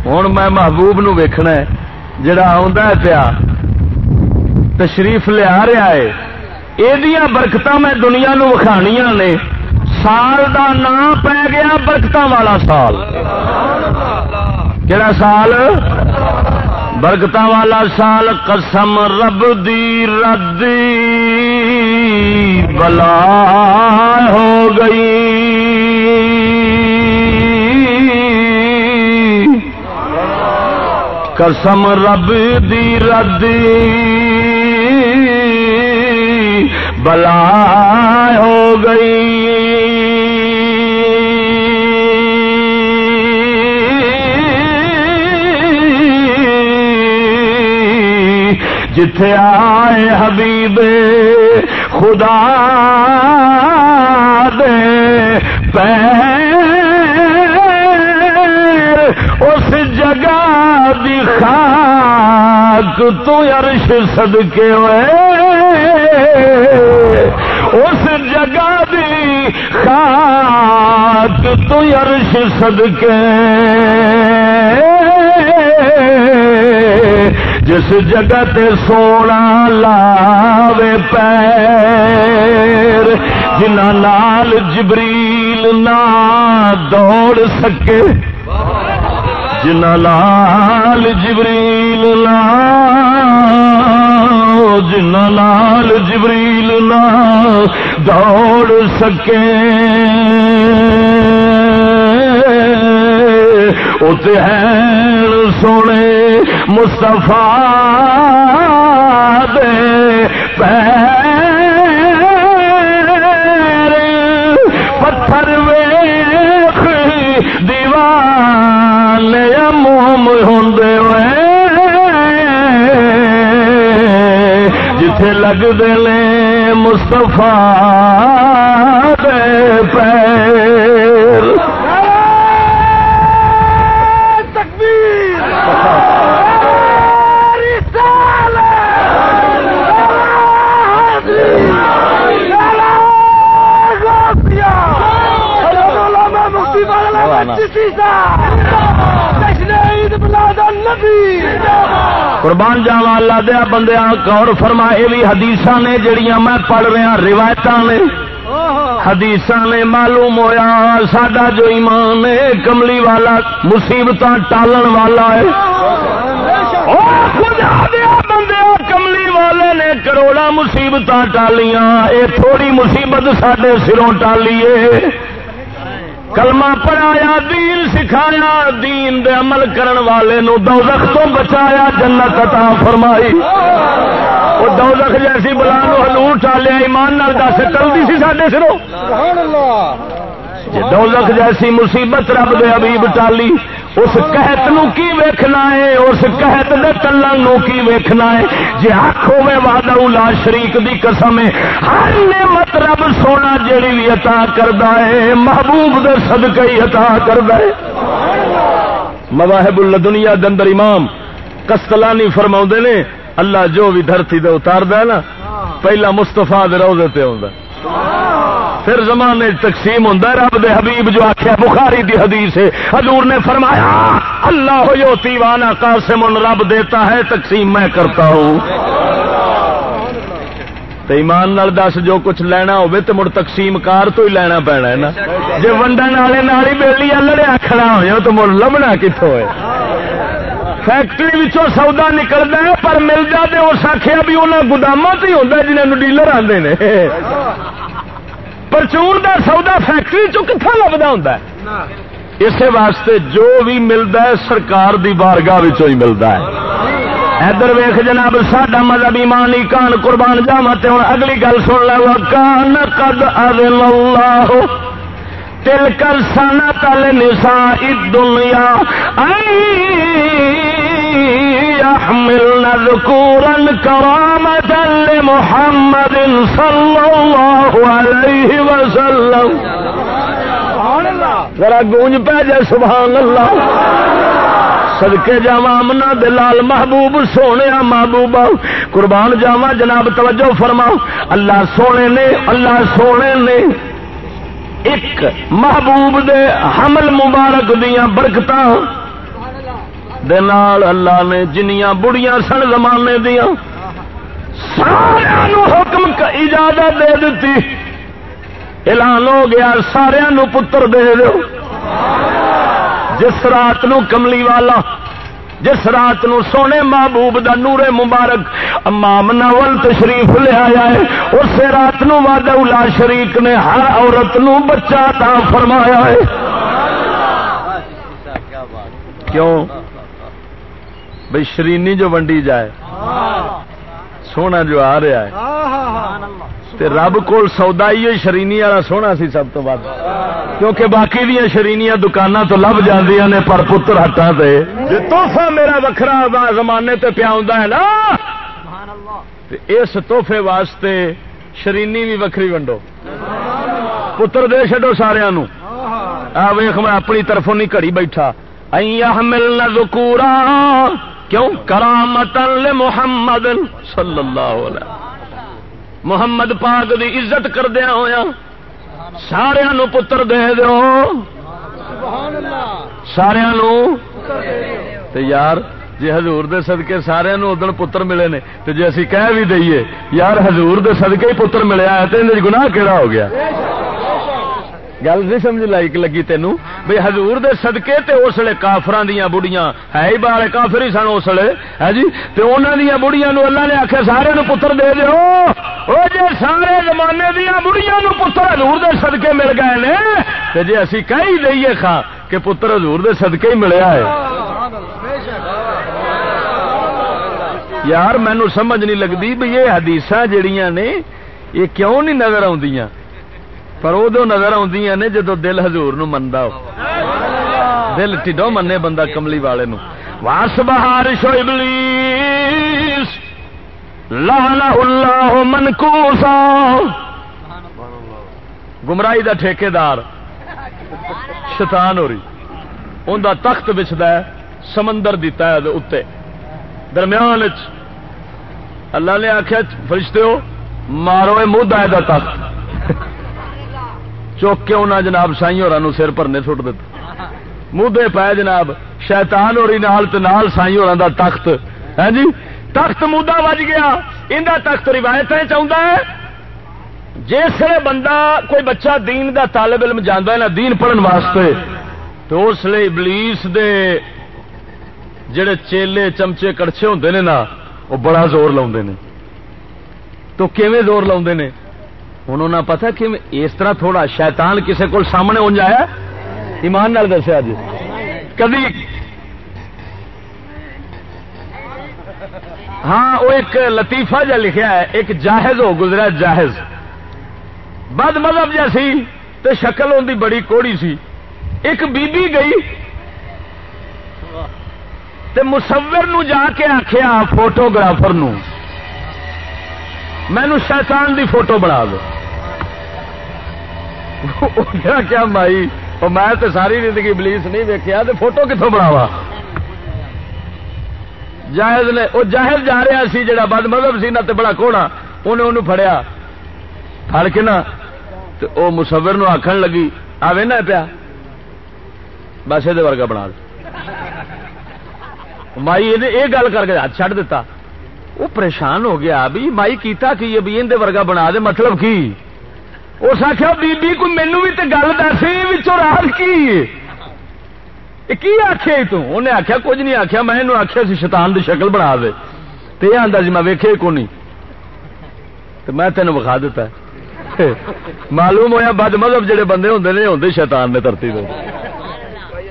ہوں میں محبوب نو ویکھنا ہے جڑا ہے پیا تشریف لیا رہا ہے۔ یہ برکت میں دنیا نو وکھانیاں نے سال دا نام پی گیا برکت والا سال۔ کہڑا سال؟ برکت والا سال قسم رب دی رد بلا ہو گئی۔ قسم رب دی رد بلا ہو گئی۔ جتھے آئے حبیب، خدا دے اس جگہ دی خاک تو عرش صدقے ہوئے۔ اس جگہ دی خاک تو عرش صدقے۔ جس جگہ تے سونا لاوے پیر جنا نال جبریل نہ دوڑ سکے جنا لال جبریل لا جنا لال جبریل نہ دوڑ سکے۔ اتنے ہیں سونے مستفا دے پیر۔ پتھر ویخ، دیوان موم ہوں جتھے لگتے مستفا دے پیر۔ قربان جاوا اللہ دیا بندیا غور فرما، یہ بھی حدیث نے جڑیاں میں پڑھ رہا روایت نے۔ حدیث نے معلوم ہویا سڈا جو ایمان ہے، کملی والا مصیبت ٹالن والا ہے۔ بندے کملی والے نے کروڑا مصیبت ٹالیاں۔ یہ تھوڑی مصیبت سڈے سروں ٹالیے کلمہ پڑھایا، دین سکھایا، دین دے عمل کرن والے نو دوزخ تو بچایا، جنت عطا فرمائی۔ وہ دوزخ جیسی بلا نو ہلور ٹالیا، ایمان نال دس ٹلتی سی سڈے سرو دوزخ جیسی مصیبت رب دے حبیب ٹالی اس قحط نو کی ویکھنا ہے؟ اس قحط دے تلن نو کی ویکھنا ہے؟ جے حق ہوے وعدہ لا شریک دی قسم ہے ہر نعمت رب سونا جڑی بھی عطا کردا ہے محبوب دے صدقے ہی عطا کردا ہے۔ مواہب الدنیا دے اندر امام کستلانی فرماوندے نے اللہ جو بھی دھرتی دے اتاردا ہے نا پہلا مصطفی دے روضے تے ہوندا۔ پھر زمانے تقسیم ہوں رب دے حبیب جو آخیا بخاری دی حدیث ہے۔ حضور نے فرمایا، اللہ ہو تیوانا قاسم رب دیتا ہے، تقسیم میں کرتا ہوں۔ تو ایمان نال دس، جو کچھ لینا ہوے تو مڑ تقسیم کار تو ہی لینا پینا ہے نا۔ جی ونڈن والے نالی بیلی لڑیا کھڑا ہو جاؤ تو مڑ لبنا کتوں ہے۔ فیکٹری سودا نکلتا ہے، پر مل جاتے اس آخیا بھی انہوں گوداموں سے ہی ہوتا جنہوں ڈیلر آتے ہیں پرچون دا سودا فیکٹری چو کتنا لبدا ہوں اسی واسطے جو بھی ملتا ہے، سرکار دی بارگاہ ہی ملتا ہے۔ ادھر ویخ جناب، ساڈا مذہب ایمانی، کان قربان جاوا ہوں اگلی گل سن لو کان قد اذن اللہ۔ تل کر سانا تل نسا دنیا يحملن ذكورا كرامة لمحمد صلى الله عليه وسلم. ذرا گونج پہ جائے سبحان اللہ. سدکے جاوا امنا دلال محبوب، سونے محبوب. قربان جاوا جناب توجہ فرماؤ. اللہ سونے نے، اللہ سونے نے ایک محبوب دے حمل مبارک دیا اللہ نے جنیاں بڑیاں سن زمانے دیا سارا حکم اجازت دے دیتی اعلان ہو گیا سارا پتر دے دو۔ جس رات نو کملی والا، جس رات نو سونے محبوب دا نور مبارک، امام نول تشریف لیا ہے۔ اس رات نو الا شریک نے ہر عورت نو بچہ تا فرمایا ہے۔ کیوں؟ بھائی شرینی جو ونڈی جائے۔ سونا جو آ رہا ہے۔ تے رب کول سودا ہی شرینی والا سونا سی سب تو بعد۔ کیونکہ باقی دیا شرینیاں دکانوں تو لب جاندیاں نے پر پتر ہٹا تے۔ توحفہ میرا وکھرا زمانے تے پیا ہے۔ نا اس توحفے واسطے شرینی بھی وکری ونڈو۔ پتر دے چڈو سارا ویخ میں اپنی طرفوں نہیں کڑی بیٹھا۔ ملنا ذکورا کیوں؟ کرامت محمد صلی اللہ علیہ محمد پاک دی عزت کردیا ہوا سارا پتر دے دو سارا یار جی ہزور دے سدکے سارے ادن پتر ملے نے تو جی اسی کہہ بھی دئیے، یار ہزور دے ہی پتر ملیا ہے تو گناہ کہڑا ہو گیا؟ گل نہیں سمجھ لائک لگی تینوں بھائی ہزور دے سدکے تے اس لیے کافران دیا بڑیاں ہے ہی بال کافر ہی سن اس لیے ہے جی؟ تے انہوں دیا بڑیاں نو اللہ نے آخیا سارے نو پتر دے دیو۔ او جے سارے زمانے دیا بڑیاں نو پتر ہزور دے مل گئے نے تے جے اسی کہی دئیے خا کہ پتر ہزور دے ہی ملیا ہے۔ یار مینو سمجھ نہیں لگتی بھی یہ حدیث جڑیاں نے یہ کیوں نہیں نظر آدیاں پر ادو نظر آدی نے جدو دل ہزور نمتا ہو۔ دل ٹھڈو منے بندہ کملی والے نو۔ واس بہار شوبلیس لالا اللہ منکوسا۔ گمراہی دا ٹھیکے دار شیطان ہو رہی۔ ان دا تخت بچتا ہے، سمندر دیتا ہے اتنے درمیان اللہ نے آخیا فرشتے ہو، مارو منہ دا تخت۔ چوک کے انہیں جناب سائی ہور سر بھرنے سٹ دیتا مدے پائے جناب شیتان ہو رہی نال سائی ہور دا تخت۔ ہے جی؟ تخت مدا وج گیا۔ ان تخت روایت چاہتا ہے۔ جس بندہ کوئی بچہ دین دا طالب علم جانا ہے نا دین پڑھن واسطے تو اس لیے ابلیس دے جڑے چیلے چمچے کڑچے ہوندے نے نا وہ بڑا زور لاؤ تو کیویں زور لاؤ نے؟ انہوں نے پتا کہ اس طرح تھوڑا شیطان کسے کو سامنے ہو جایا ایمان نال دسیا جی۔ کبھی ہاں وہ ایک لطیفہ جا لکھا ہے، ایک جاہز ہو گزرا جاہز۔ بد مذہب جیسی تو شکل ان کی بڑی کوڑی سی۔ ایک بی بی گئی تے مصور نو جا کے آخیا فوٹوگرافر نو۔ مینو شیطان دی فوٹو بنا دو۔ کیا مائی؟ میں تو ساری زندگی بلیس نہیں ویکیا تو فوٹو کتوں بناوا جاہد نے وہ جاہد جا رہا سی جڑا بد مذہب سی نہ بڑا کوڑا، انہیں انہوں فڑیا فڑ کے نا تو وہ مسور نو آخر لگی، آوے نہ پیا؟ بس یہ ورگا بنا مائی یہ گل کر کے ہاتھ چڑھ دیتا۔ وہ پریشان ہو گیا بھی مائی کیتا کی بھی اندر ورگا بنا دے مطلب کی؟ اس آخیا بی بی کوئی مینو بھی تو گل دس راہ کی؟ کی آخیا انہیں آخیا کچھ نہیں آخیا میں آخیا سی شیطان دی شکل بنا دے۔ تو یہ آتا جی میں ویکے کو نہیں تو میں تینوں بخا دیتا معلوم ہویا بد مذہب جڑے بندے ہوں نے ہوں شیطان نے ترتی دے۔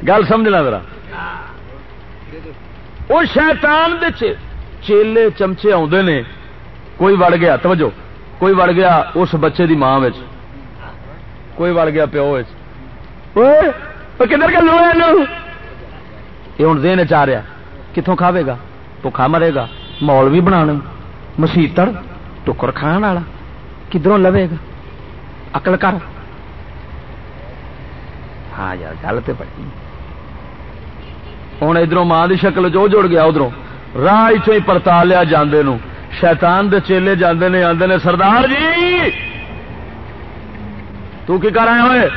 گل سمجھنا ذرا۔ وہ شیطان دے چیلے چمچے آدھے نے کوئی وڑ گیا توجہ کوئی وڑ گیا اس بچے دی ماں کوئی وڑ گیا پیو کدھر گل یہ ہوں دین چاہ رہا کتوں کھاوے گا بخا مرے گا مول بھی بنا مسیتڑ ٹکر کھان والا کدھروں لوے گا اکل کر ہاں یار گل تو پڑی ہوں ادھر ماں کی شکل جو جڑ گیا ادھر راہ چو ہی پرتا لیا جاندے نو شیطان دے چیلے جاندے نے آندے نے سردار جی تو کی کر رہے ہوئے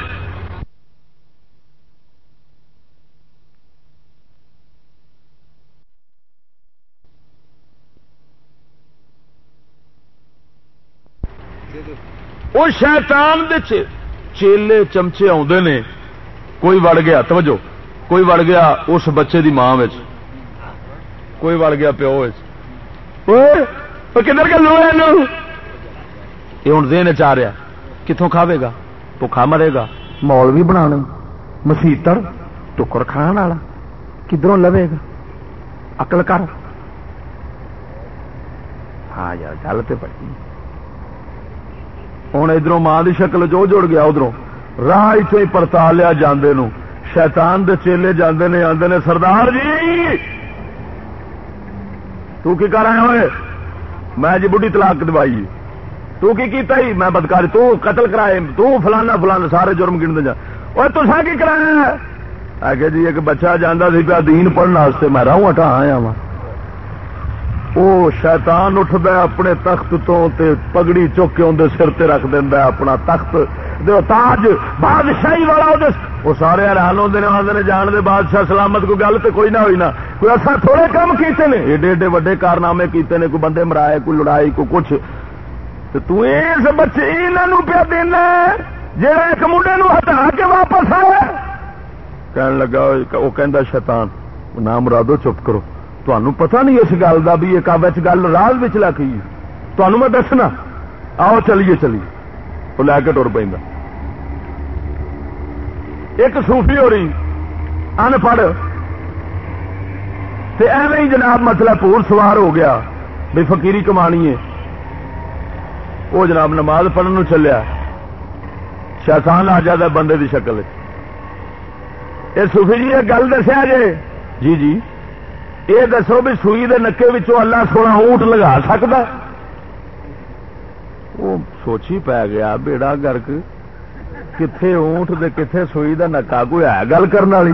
وہ شیطان دے چیلے چمچے آدھے نے کوئی وڑ گیا توجہ کوئی وڑ گیا اس بچے دی ماں کوئی وڑ گیا پیو کدھر کے لو یہ ہوں دین چاہ رہا کتوں کھاوے گا؟ بخا مرے گا۔ مول بھی بنا مسیتر ٹکر کھان والا۔ کدھروں لوے گا؟ اقل کر۔ ہاں یار گل تو پڑی۔ ہوں ادھر ماں کی شکل جو جڑ گیا ادھر راہ ہی پرتا لیا جاندے نو۔ شیطان دے چیلے جاندے نے آندے نے سردار جی! تو کی کر رہے ہوئے؟ میں جی بڑھی تلاک دوائی تو کی کیتا ہی؟ میں بدکاری۔ تو قتل کرائے تو فلانا فلانا سارے جرم گن دے جا۔ اور تو سا کی کرایا آگے جی ایک بچہ جانا سی پیا دین پڑھنے واسطے میں راہوں ہٹا آیا وا وہ شیطان اٹھد اپنے تخت تو تے پگڑی چک کے اندر سر تے رکھ دینا اپنا تخت تاج، بادشاہی والا وہ سارے حیران ہوتے ہیں آدھے جان دے، بادشاہ سلامت، کوئی گل تو کوئی نہ ہوئی نہ کوئی اصا تھوڑے کام کیتے ہیں ایڈے ایڈے وڈے کارنامے کیتے ہیں کوئی بندے مرائے، کوئی لڑائی، کوئی کچھ۔ تو اس بچے یہاں پیا دینا جہاں ایک منڈے نو ہٹا کے واپس آیا۔ کہنے لگا، وہ کہہ شیطان، نام مرادو، چپ کرو۔ تمہیں پتا نہیں اس گل کا بھی ایک گل راز بچ لکی تمہیں میں دسنا۔ آؤ چلیے چلیے۔ وہ لے کے ٹر پہ ایک سوفی ہو رہی ان پڑھ ایویں ہی جناب مطلب پور سوار ہو گیا بھی فقیری کمانی ہے۔ وہ جناب نماز پڑھنے چلیا۔ شیطان آ جاتا بندے دی شکل یہ سوفی جی گل دسیا جی جی جی۔ یہ دسو بھی سوئی دے نکے اللہ سونا اونٹ لگا سکتا۔ وہ سوچی پی گیا بیڑا گرک۔ کتنے اونٹ دے کتنے سوئی دا نکا کوئی ہے گل کرنے والی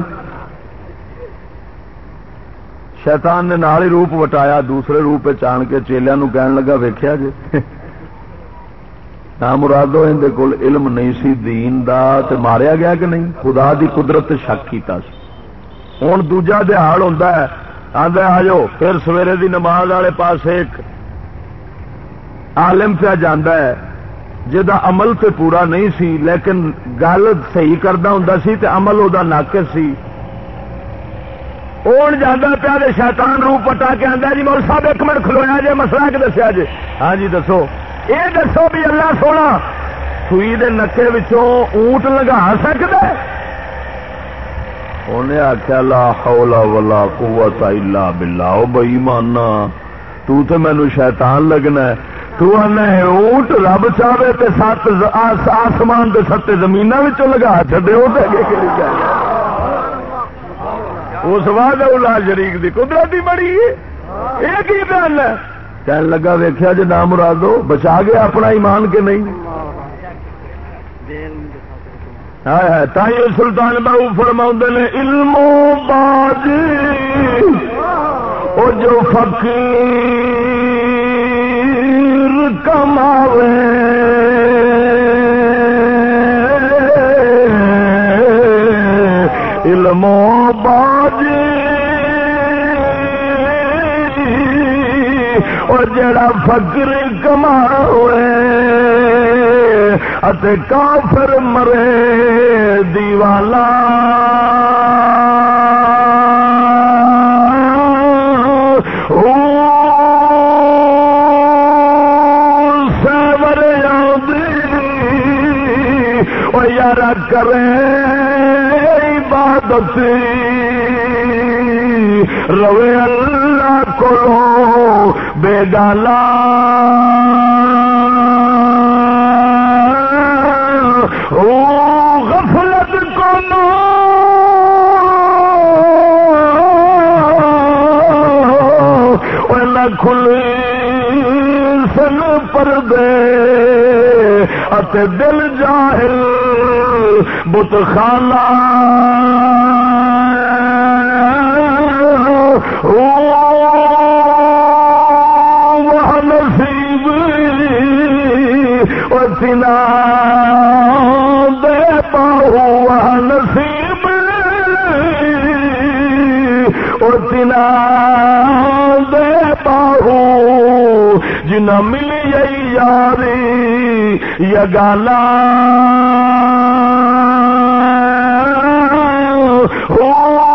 شیطان نے نال ہی روپ وٹایا دوسرے روپ چان کے چیلیا نو کہن لگا ویخیا جی نہ مرادو اندر کول علم نہیں سی دین دا تے ماریا گیا کہ نہیں خدا دی قدرت شک کیتا سی ہوں دوجا دہاڑ ہوتا ہے آدھا آ جاؤ پھر سویرے دی نماز والے پاس ایک عالم پہ جانا ہے جا عمل تے پورا نہیں سی، لیکن گل صحیح کرتا ہوں سی تے عمل وہ ناقص سی۔ اون جانا پیا شیطان روپ پٹا کے آدھا جی مول صاحب ایک منٹ کھلویا جی مسئلہ کہ دسیا جی ہاں جی دسو۔ یہ دسو بھی اللہ سونا، سوئی دے نکے اونٹ لگا سکتا انہیں آخیا لا حول ولا قوت الا باللہ، او بئی مانا تو تے مینو شیطان لگنا ہے۔ تو آنا ہے اونٹ، رب چاہے تے سات آسمان دے ستے زمین لگا چڈے وہ اس بعد اولا شریک دی قدرتی بڑی۔ ہے یہ کی گل ہے؟ کہنے لگا ویخیا جی نام مرادو، بچا گیا اپنا ایمان کے نہیں؟ تائی سلطان بہو فرما نے علم باز او جو فقیر کماوے علم باز اور جڑا فقیر کماوے کافر مرے دیوالا۔ یار کرے، عبادت روے اللہ کو بے گالا غفلت کو کھلی سن پر دے دل جاہل بت خانہ وہ نصیب وہ سنا دے پاؤ نصیب وہ سنا دے پاؤ جن ملی یاری یگالا او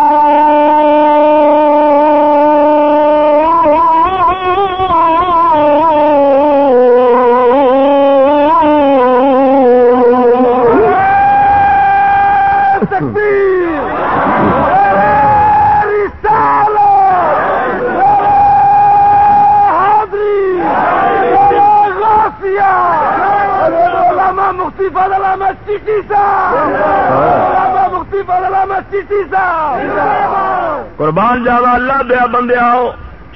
یگانا قربان جاوا، اللہ دیا بندے آؤ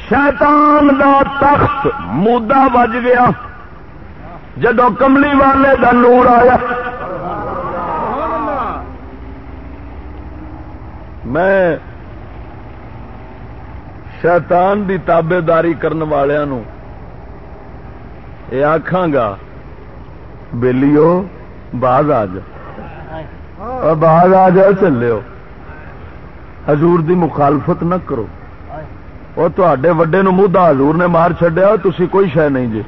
شیطان دا تخت مودا بج گیا۔ جدو کملی والے دا نور آیا۔ میں شیطان دی تابے داری کرنے والوں یہ آخا گا بےلیو بعد آ جا بعد آ جا چلے حضور دی مخالفت نہ کرو وہ تے وڈے نو مدا حضور نے مار چڈیا تھی کوئی شہ نہیں جی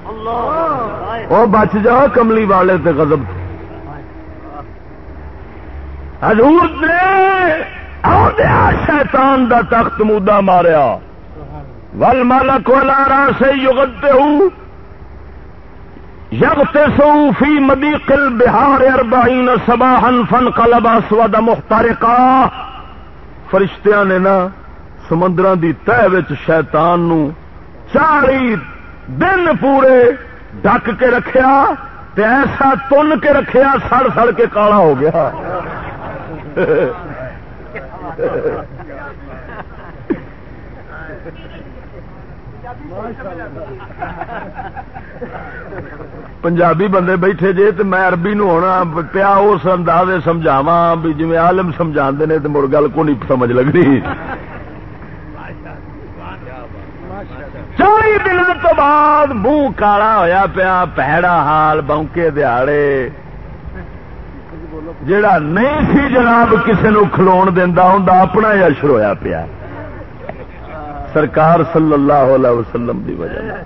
وہ بچ جا کملی والے تے غضب حضور نے شیطان دا تخت مودا ماریا ول مالا کو لارا سے یوگتے ہوں یغتسو فی مدیق البحار اربعین صباحا فانقلب اسود مخترقا فرشتیاں نے نا سمندر دی تہ شیطان نو چالی دن پورے ڈک کے رکھیا تے ایسا تن کے رکھیا سڑ سڑ کے کالا ہو گیا پنجابی بندے بیٹھے جے تو میں عربی نو ہونا پیا اس انداز سمجھاوا بھی جی آلم سمجھا نے تو مڑ گل کو نہیں سمجھ لگنی چالی دن تو بعد منہ کالا ہویا پیا پیڑا حال بونکے دیہڑے جڑا نہیں سی جناب کسی نو کھلو دینا ہوں اپنا اشر ہویا پیا سرکار صلی اللہ علیہ وسلم دی وجہ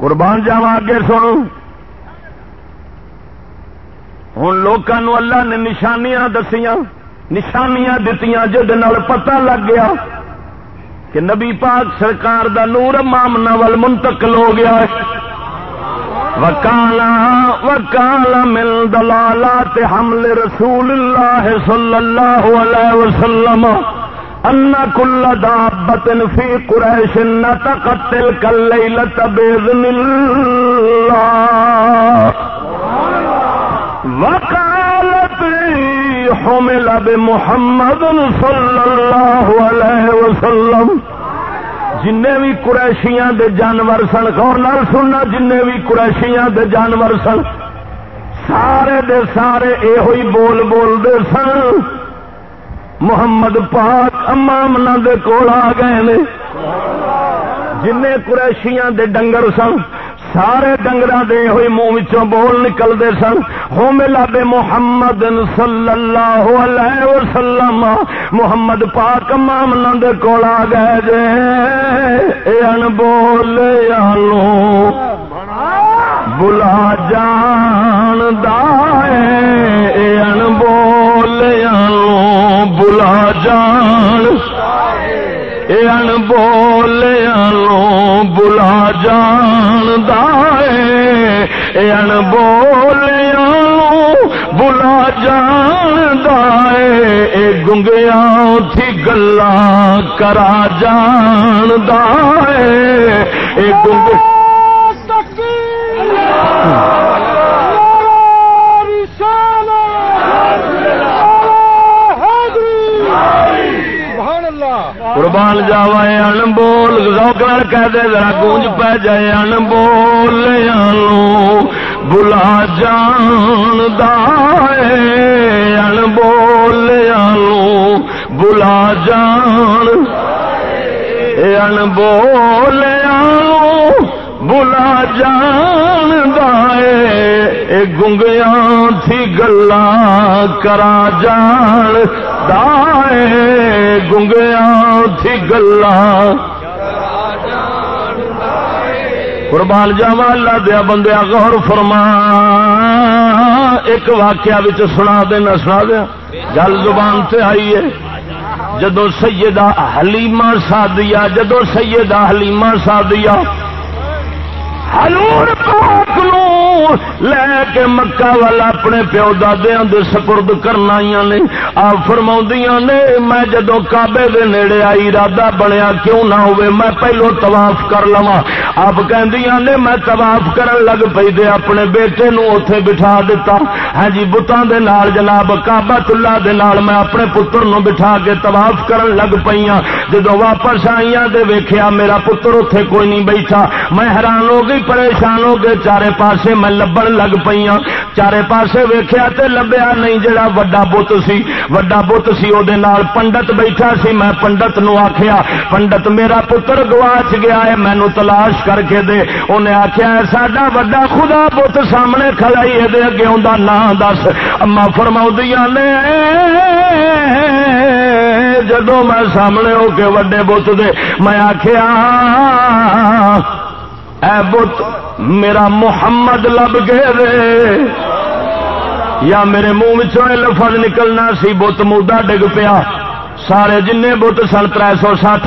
قربان جاوا اگے سن ہوں لوگوں اللہ نے نشانیاں دسیاں، نشانیاں دتیاں، جہد پتہ لگ گیا کہ نبی پاک سرکار دا نور مامنا ول منتقل ہو گیا۔ وکالا وکالا مل دلالات حمل رسول اللہ صلی اللہ علیہ وسلم۔ ان کل دابت فی قریش نتقت تلک اللیلت بیذن اللہ وقالت حمل بمحمد صلی اللہ علیہ وسلم. جن بھی قریشیاں دے جانور سن، غور نال سننا، جن بھی قریشیاں دے جانور سن، سارے دے سارے اے ہوئی بول بول دے سن۔ محمد پاک امامنا دے کول آ گئے نے. جن قریشیاں دے ڈنگر سن، سارے ڈنگر دے ہوئی منہ بول نکلتے سن. ہو ملا بے محمد صلی اللہ علیہ وسلم. محمد پاک مامنا دے کول آ گئے جے. اے ان بول آلو بلا جان دائے جان اے ان بول آلو بلا جان دائے اے ان بول آلو بلا جان دائے اے تھی گلا کرا جان دائے اے گنگ قربان جاوا ان بول روکڑ کہہ دے، ذرا گونج پہ جائے، ان بول بلا جان دے ان بول بلا جان ان بولیا بلا جان دے گنگیا تھی گلا کرا جان دے گنگیا تھی گلا قربان جاوا اللہ دیا بندیا غور فرما۔ ایک واقعہ سنا دینا، سنا دیا گل زبان سے آئی ہے۔ جدو سیدہ حلیمہ سادیا جدو سیدہ حلیمہ سادیا ہلور پاک لے کے مکہ والا اپنے پیو دادیا سپرد کرنا نے آپ فرما نے، میں جدو کابے دے نیڑے آئی، ارادہ بنیا کیوں نہ ہوئے، میں پہلو طواف کر لوا آپ کہندیاں نے، میں طواف کرن لگ پئی دے اپنے بیٹے نو اوتھے بٹھا دیتا ہاں جی بتاں دے نال جناب کعبۃ اللہ دے نال میں اپنے پتر نو بٹھا کے طواف کرن لگ پئیاں جدو واپس آئیاں دے ویکھیا، میرا پتر اوتھے کوئی نہیں بیٹھا۔ میں حیران ہو گئی، پریشان ہو گئے، چارے پاسے میں میں لبن لگ پئی ہاں چارے پاسے ویخیا تے لبیا نہیں، جڑا وڈا بت سی۔ وڈا بت سی او دے نال پنڈت بیٹھا سی، میں پنڈت نو آخیا پنڈت میرا پتر گواچ گیا ہے، مینو تلاش کر کے دے۔ انہیں آخیا ساڈا وڈا خدا بت سامنے کھڑائی یہ اگے انہ نام دس۔ اما فرما نے جدو میں سامنے ہو کے وڈے بت دے، میں آخیا اے بت، میرا محمد لب گئے رے یا میرے منہ لفظ نکلنا سی، بت مودا ڈگ پیا۔ سارے جن بت سن تر سو سٹھ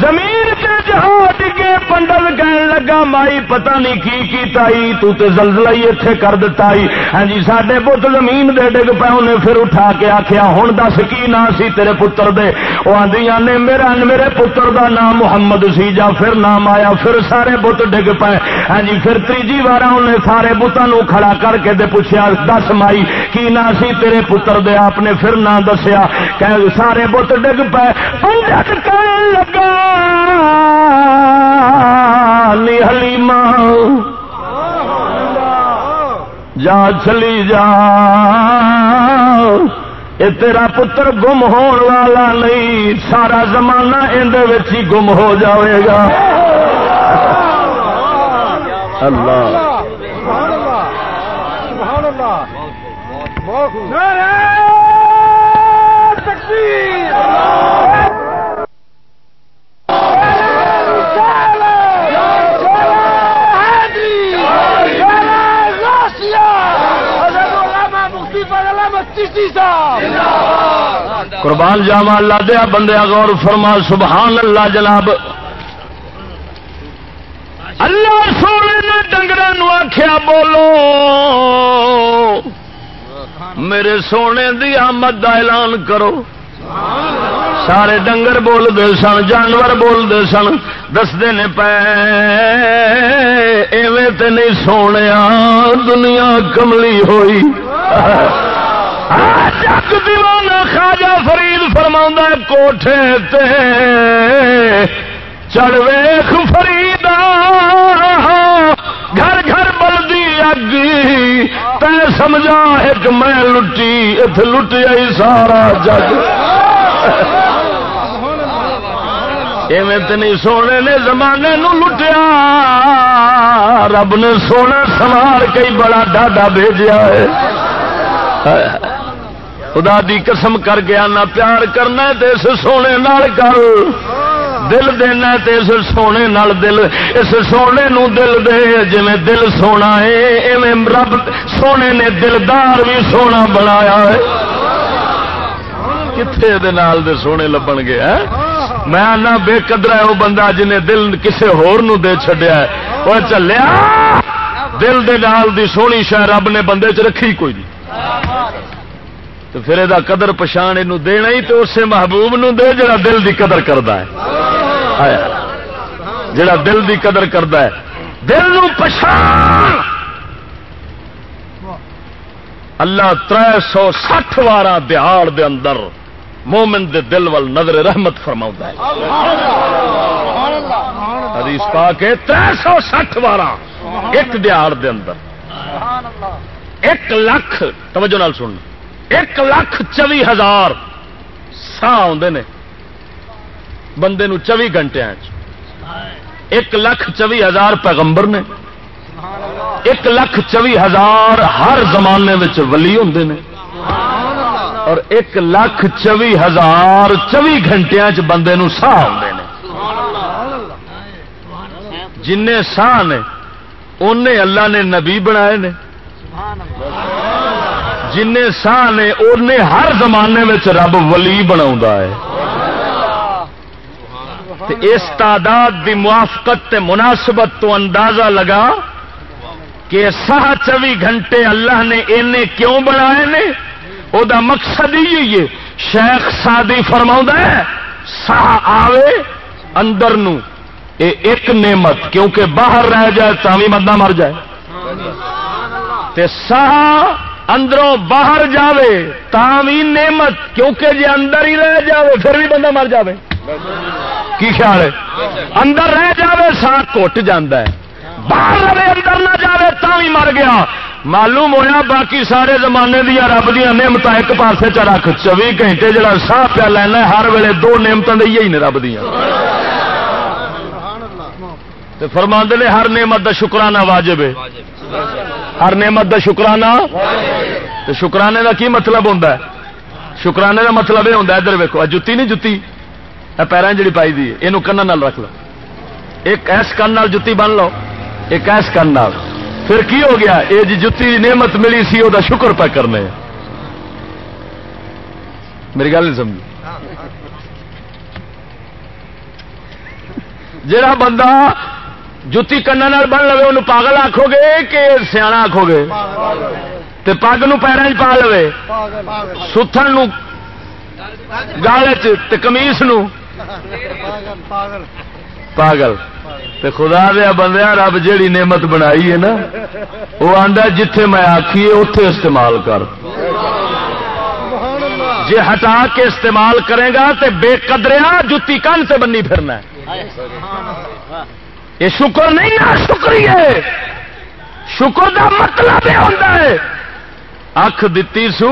زمین جہاں کے پنڈل کہن لگا، مائی پتہ نہیں کی کیتا ہی تو تے زلزلہ ہی ایتھے کر دتا ہی ہاں جی ساڈے پت زمین دے ڈگ پے انہیں پھر اٹھا کے آکھیا، ہن دس کی نا سی تیرے پتر دے؟ او آندیاں نے، میرا، میرے پتر دا نام محمد سی، جا پھر نام آیا، پھر سارے بت ڈگ پے ہاں جی پھر تیجی بار انہیں سارے بتاں کھڑا کر کے دے پوچھیا، دس مائی، کی نا سی تیرے پتر دے؟ آپ نے پھر نہ دسیا۔ کہ سارے بت ڈگ پے پنڈت کہن لگا حلیمہ جا چلی جا۔ اے تیرا پتر گم ہون والا نہیں، سارا زمانہ اندر ہی گم ہو جاوے گا۔ اللہ۔ قربان جاوا اللہ دیا بندیا غور فرما، سبحان اللہ جناب۔ اللہ سونے نے ڈنگر آخیا بولو۔ میرے سونے دی آمد کا اعلان کرو۔ سارے ڈنگر بولتے سن، جانور بولتے سن دستے نے پے، ایویں تے نہیں سونے دنیا کملی ہوئی۔ جگ دیوانا خاجا فرید فرما کوٹھے تے چڑھ ویخ فرید گھر گھر بلدی اگ۔ تے سمجھا ایک میں لٹی ات لٹ آئی سارا جگ۔ ایویں تو نہیں سونے نے زمانے نو لٹیا۔ رب نے سونا سوار کئی بڑا ڈاڈا بھیجا ہے۔ خدا دی قسم کر کے آنا، پیار کرنا تے اس سونے نال کر۔ دل دینا تے اس سونے نال دل۔ اس سونے نو دل دے جی دل سونا ہے رب سونے نے دلدار بھی سونا بنایا ہے۔ کتنے دے سونے لبن گے میں آنا بے قدر ہے، وہ بندہ جنہیں دل کسے ہور نو دے چڈیا وہ چلیا دل دے نال دی سونی شاید رب نے بندے چ رکھی کوئی نہیں۔ تو پھر یہ قدر پچھان یہ دینا ہی تو اسے محبوب نو دے جڑا دل دی قدر کرتا ہے۔ جڑا دل دی قدر کرتا ہے۔ دل نو پچھان اللہ تر سو سٹھ وارا دہاڑ دے اندر مومن دے دل وال نظر رحمت فرما ہے۔ حدیث پا کے تر سو سٹھ وارا ایک دہاڑ دے اندر۔ ایک لاکھ، توجہ نال سن۔ ایک لاکھ چوی ہزار سا آدھے بندے نو چوبی گھنٹے ایک لکھ چوی ہزار پیغمبر نے۔ ایک لکھ چوی ہزار ہر زمانے ولی ہوں نے۔ اور ایک لکھ چوی ہزار چوی گھنٹے بندے نو سا آتے ہیں جن سا نے ان اللہ نے نبی بنائے نے۔ جن سا نے ان ہر زمانے میں رب ولی بنا ہے۔ اس تعداد دی موافقت تے مناسبت تو اندازہ لگا کہ سہ چوی گھنٹے اللہ نے اینے کیوں بنائے نے؟ او دا مقصد ہی ہے۔ شیخ سادی فرما ہے سہ آوے اندر نو، اے ایک نعمت، کیونکہ باہر رہ جائے تاوی بندہ مر جائے۔ تے سہ اندروں باہر جاوے تاوی نعمت، کیونکہ جی اندر ہی رہ جاوے، پھر بھی بندہ مر جاوے۔ کی خیال ہے؟ اندر رہ جاوے سا کٹ جاندہ ہے۔ باہر رہے، اندر نہ جاوے تاوی مر گیا۔ معلوم ہویا باقی سارے زمانے دیا رب دیا نعمت ایک پاسے چ رکھ۔ چوبی گھنٹے جڑا سا پیا لینا ہر ویلے دو نعمتوں دے ہی نے رب دیا۔ تو فرما نے ہر نعمت کا شکرانہ واجب ہے۔ ہر نعمت کا شکرانہ؟ تو شکرانے کا کی مطلب ہوتا ہے؟ شکرانے کا مطلب یہ ہوتا ہے، ادھر ویکو جتی نہیں جتی؟ پیروں جی پائی دی یہ کن رکھ لو۔ ایک ایس کن جتی بن لو، ایک ایس کن پھر کی ہو گیا؟ یہ جی جتی نعمت ملی سی وہ شکر پہ کرنے۔ میری گل نہیں سمجھی۔ جڑا بندہ جتی کن بن لو ان پاگل آخو گے کہ سیا آخو گے؟ پگ ن پیروں پا لو ستن گال کمیس پاگل۔ تے خدا دیا بندیا رب جیڑی نعمت بنائی ہے نا وہ آدھا جتھے میں آخیے اتے استعمال کر۔ جی ہٹا کے استعمال کرے گا، تے بے قدریا جتی کن سے بنی پھرنا یہ شکر نہیں ہے شکری ہے شکر کا مطلب یہ ہوتا ہے. اکھ دتی سو،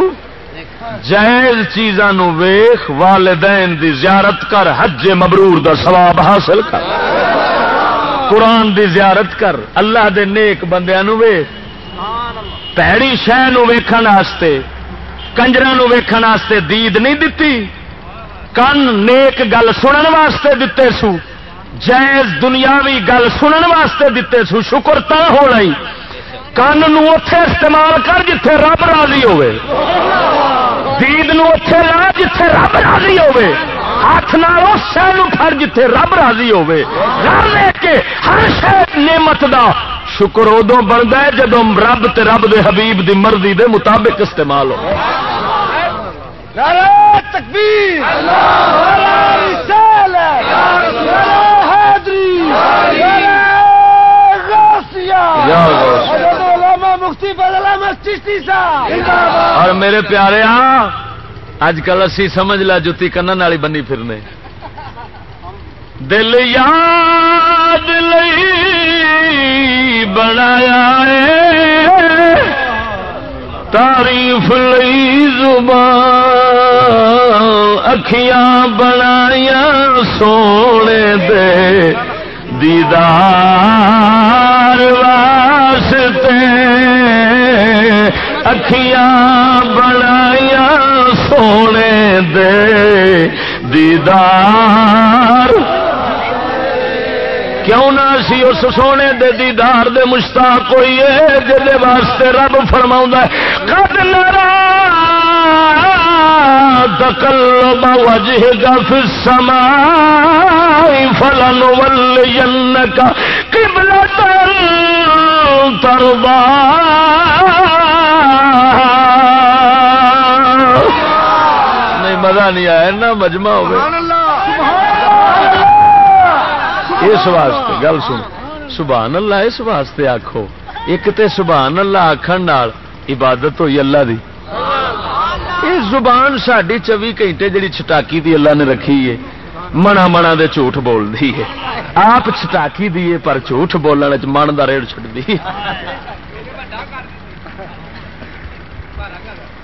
جائز چیزاں ویخ، والدین دی زیارت کر، حج مبرور دا ثواب حاصل کر. قرآن دی زیارت کر، اللہ دے نیک بندیاں ویخ. پیڑی شہ ویکھن واسطے کنجر ویکھن واسطے دید نہیں دتی. کن نیک گل سنن واسطے دیتے سو۔ جائز دنیاوی گل سنن واسطے دیتے سو شکر تا ہونا کن اتے استعمال کر جتھے رب راضی ہوے دید اتے لا جتھے رب راضی ہوے ہاتھ نہ اس شہر پھڑ جتھے رب راضی ہوے لے کے ہر شہر نعمت دا شکر ادو بنتا ہے جدو رب تے رب دے حبیب دی مرضی دے مطابق استعمال ہو۔ تکبیر۔ اللہ اور میرے پیارے ہاں اج کل اسی سمجھ لا جتی کنن والی بنی پھرنے۔ دل یاد لئی بنایا تعریف لئی زبان اکھیاں بنایا سونے دے۔ دیدار واسطے اکھیاں بنایا سونے دے دیدار۔ کیوں نہ سی اس سونے دے دیدار دے مشتاق ہوئی ہے جی واسطے رب فرما کد نرا تقلب وجهك في السماء فلنولينك قبلة ترضى. نہیں مزہ نہیں آیا نا مجمع اس واسطے گل سن۔ سبحان اللہ اس واسطے آخو ایک تے سبحان اللہ آخر عبادت ہوئی اللہ دی۔ زبان ساری چوبی گھنٹے جی چٹاکی دی اللہ نے رکھی ہے، منا منا دے جھوٹ بول دی ہے۔ آپ چٹاکی دی پر جھوٹ بولنے من کا ریڑ چڑ دی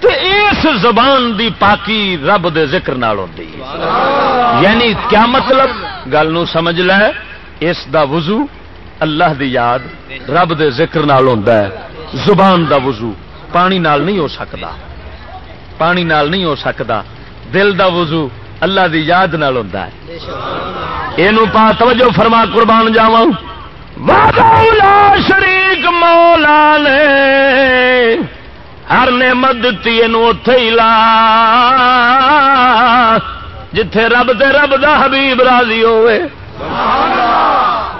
اس زبان دی پاکی رب دے ذکر نال ہوتی یعنی کیا مطلب؟ گل نو سمجھ لے، اس دا وضو اللہ دی یاد رب دے ذکر نال ہوتا ہے۔ زبان دا وضو پانی نال نہیں ہو سکتا پانی نال نہیں ہو سکتا۔ دل دا وضو اللہ دی یاد نال ہوتا ہے۔ یہ پا توجہ فرما قربان جاوا شریک مولا نے ہر نے مدتی اتے ہی لا۔ جتھے رب تے رب دا حبیب راضی ہوئے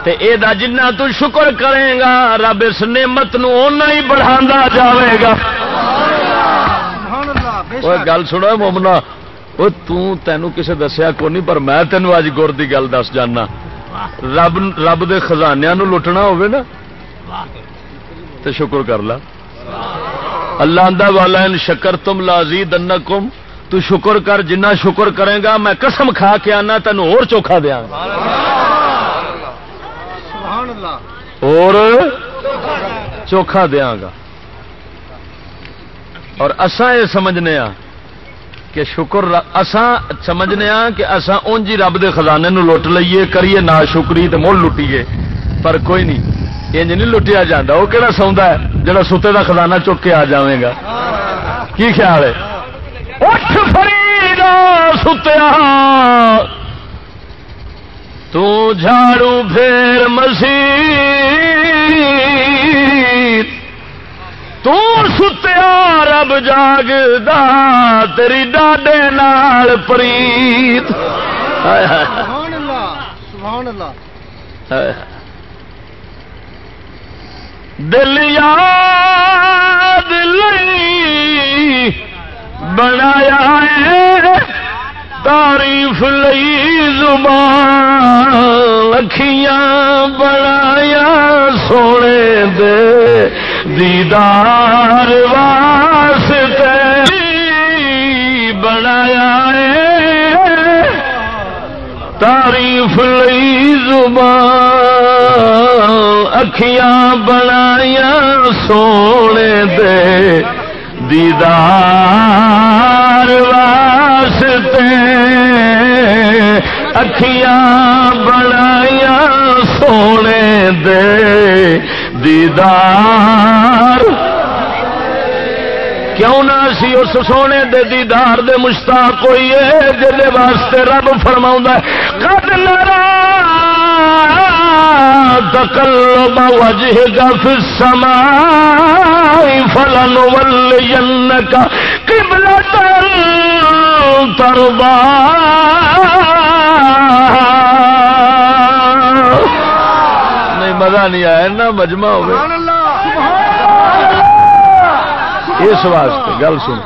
تے اے دا جنہ تو شکر کرے گا رب اس نعمت نو اونا ہی بڑھا جاوے گا۔ وہ گل سنو مومنا وہ تینوں کسے دسیا کو نہیں پر میں تینوں اج گر دی گل دس جانا رب رب دے خزانیا نو لٹنا ہوئے نا تے شکر کر لا اللہ اندہ والا ان شکر تم لازی دنکم تو شکر کر جنہ شکر کرے گا میں قسم کھا کے آنا تین اور چوکھا دیا اور چوکھا دیا گا اور اساں یہ سمجھنے ہاں کہ شکر اساں سمجھنے ہاں کہ اساں اونجی رب دے خزانے نو لٹ لئیے، کریے نا شکری تو مڑ لٹیے، پر کوئی نہیں۔ انج نہیں لٹیا جاتا وہ کہڑا سوندا ہے جڑا ستے دا خزانہ چک کے آ جائے گا؟ کی خیال ہے؟ اٹھ فریدا ستیا۔ تو جھاڑو پھر مسیح ستیا رب جاگ تیری ڈاڈے نال پریت۔ دل یاد لئی بنایا ہے تعریف لئی زبان لکھیاں بنایا سونے دے۔ دیدار واسطے بنایا ہے۔ تعریف لئی زبان، اکھیاں بنایا سونے دے۔ دیدار واسطے اکھیاں بنایا سونے دے۔ دیدار۔ کیوں نہ سی اس سونے دے دیدار دے مشتاق ہوئی ہے جلے واسطے رب فرما کد نرا تقلب وجهك في السماء فلنولينك قبلة ترضاها مزہ نہیں آیا نا مجمع ہو اس واسطے، گل سن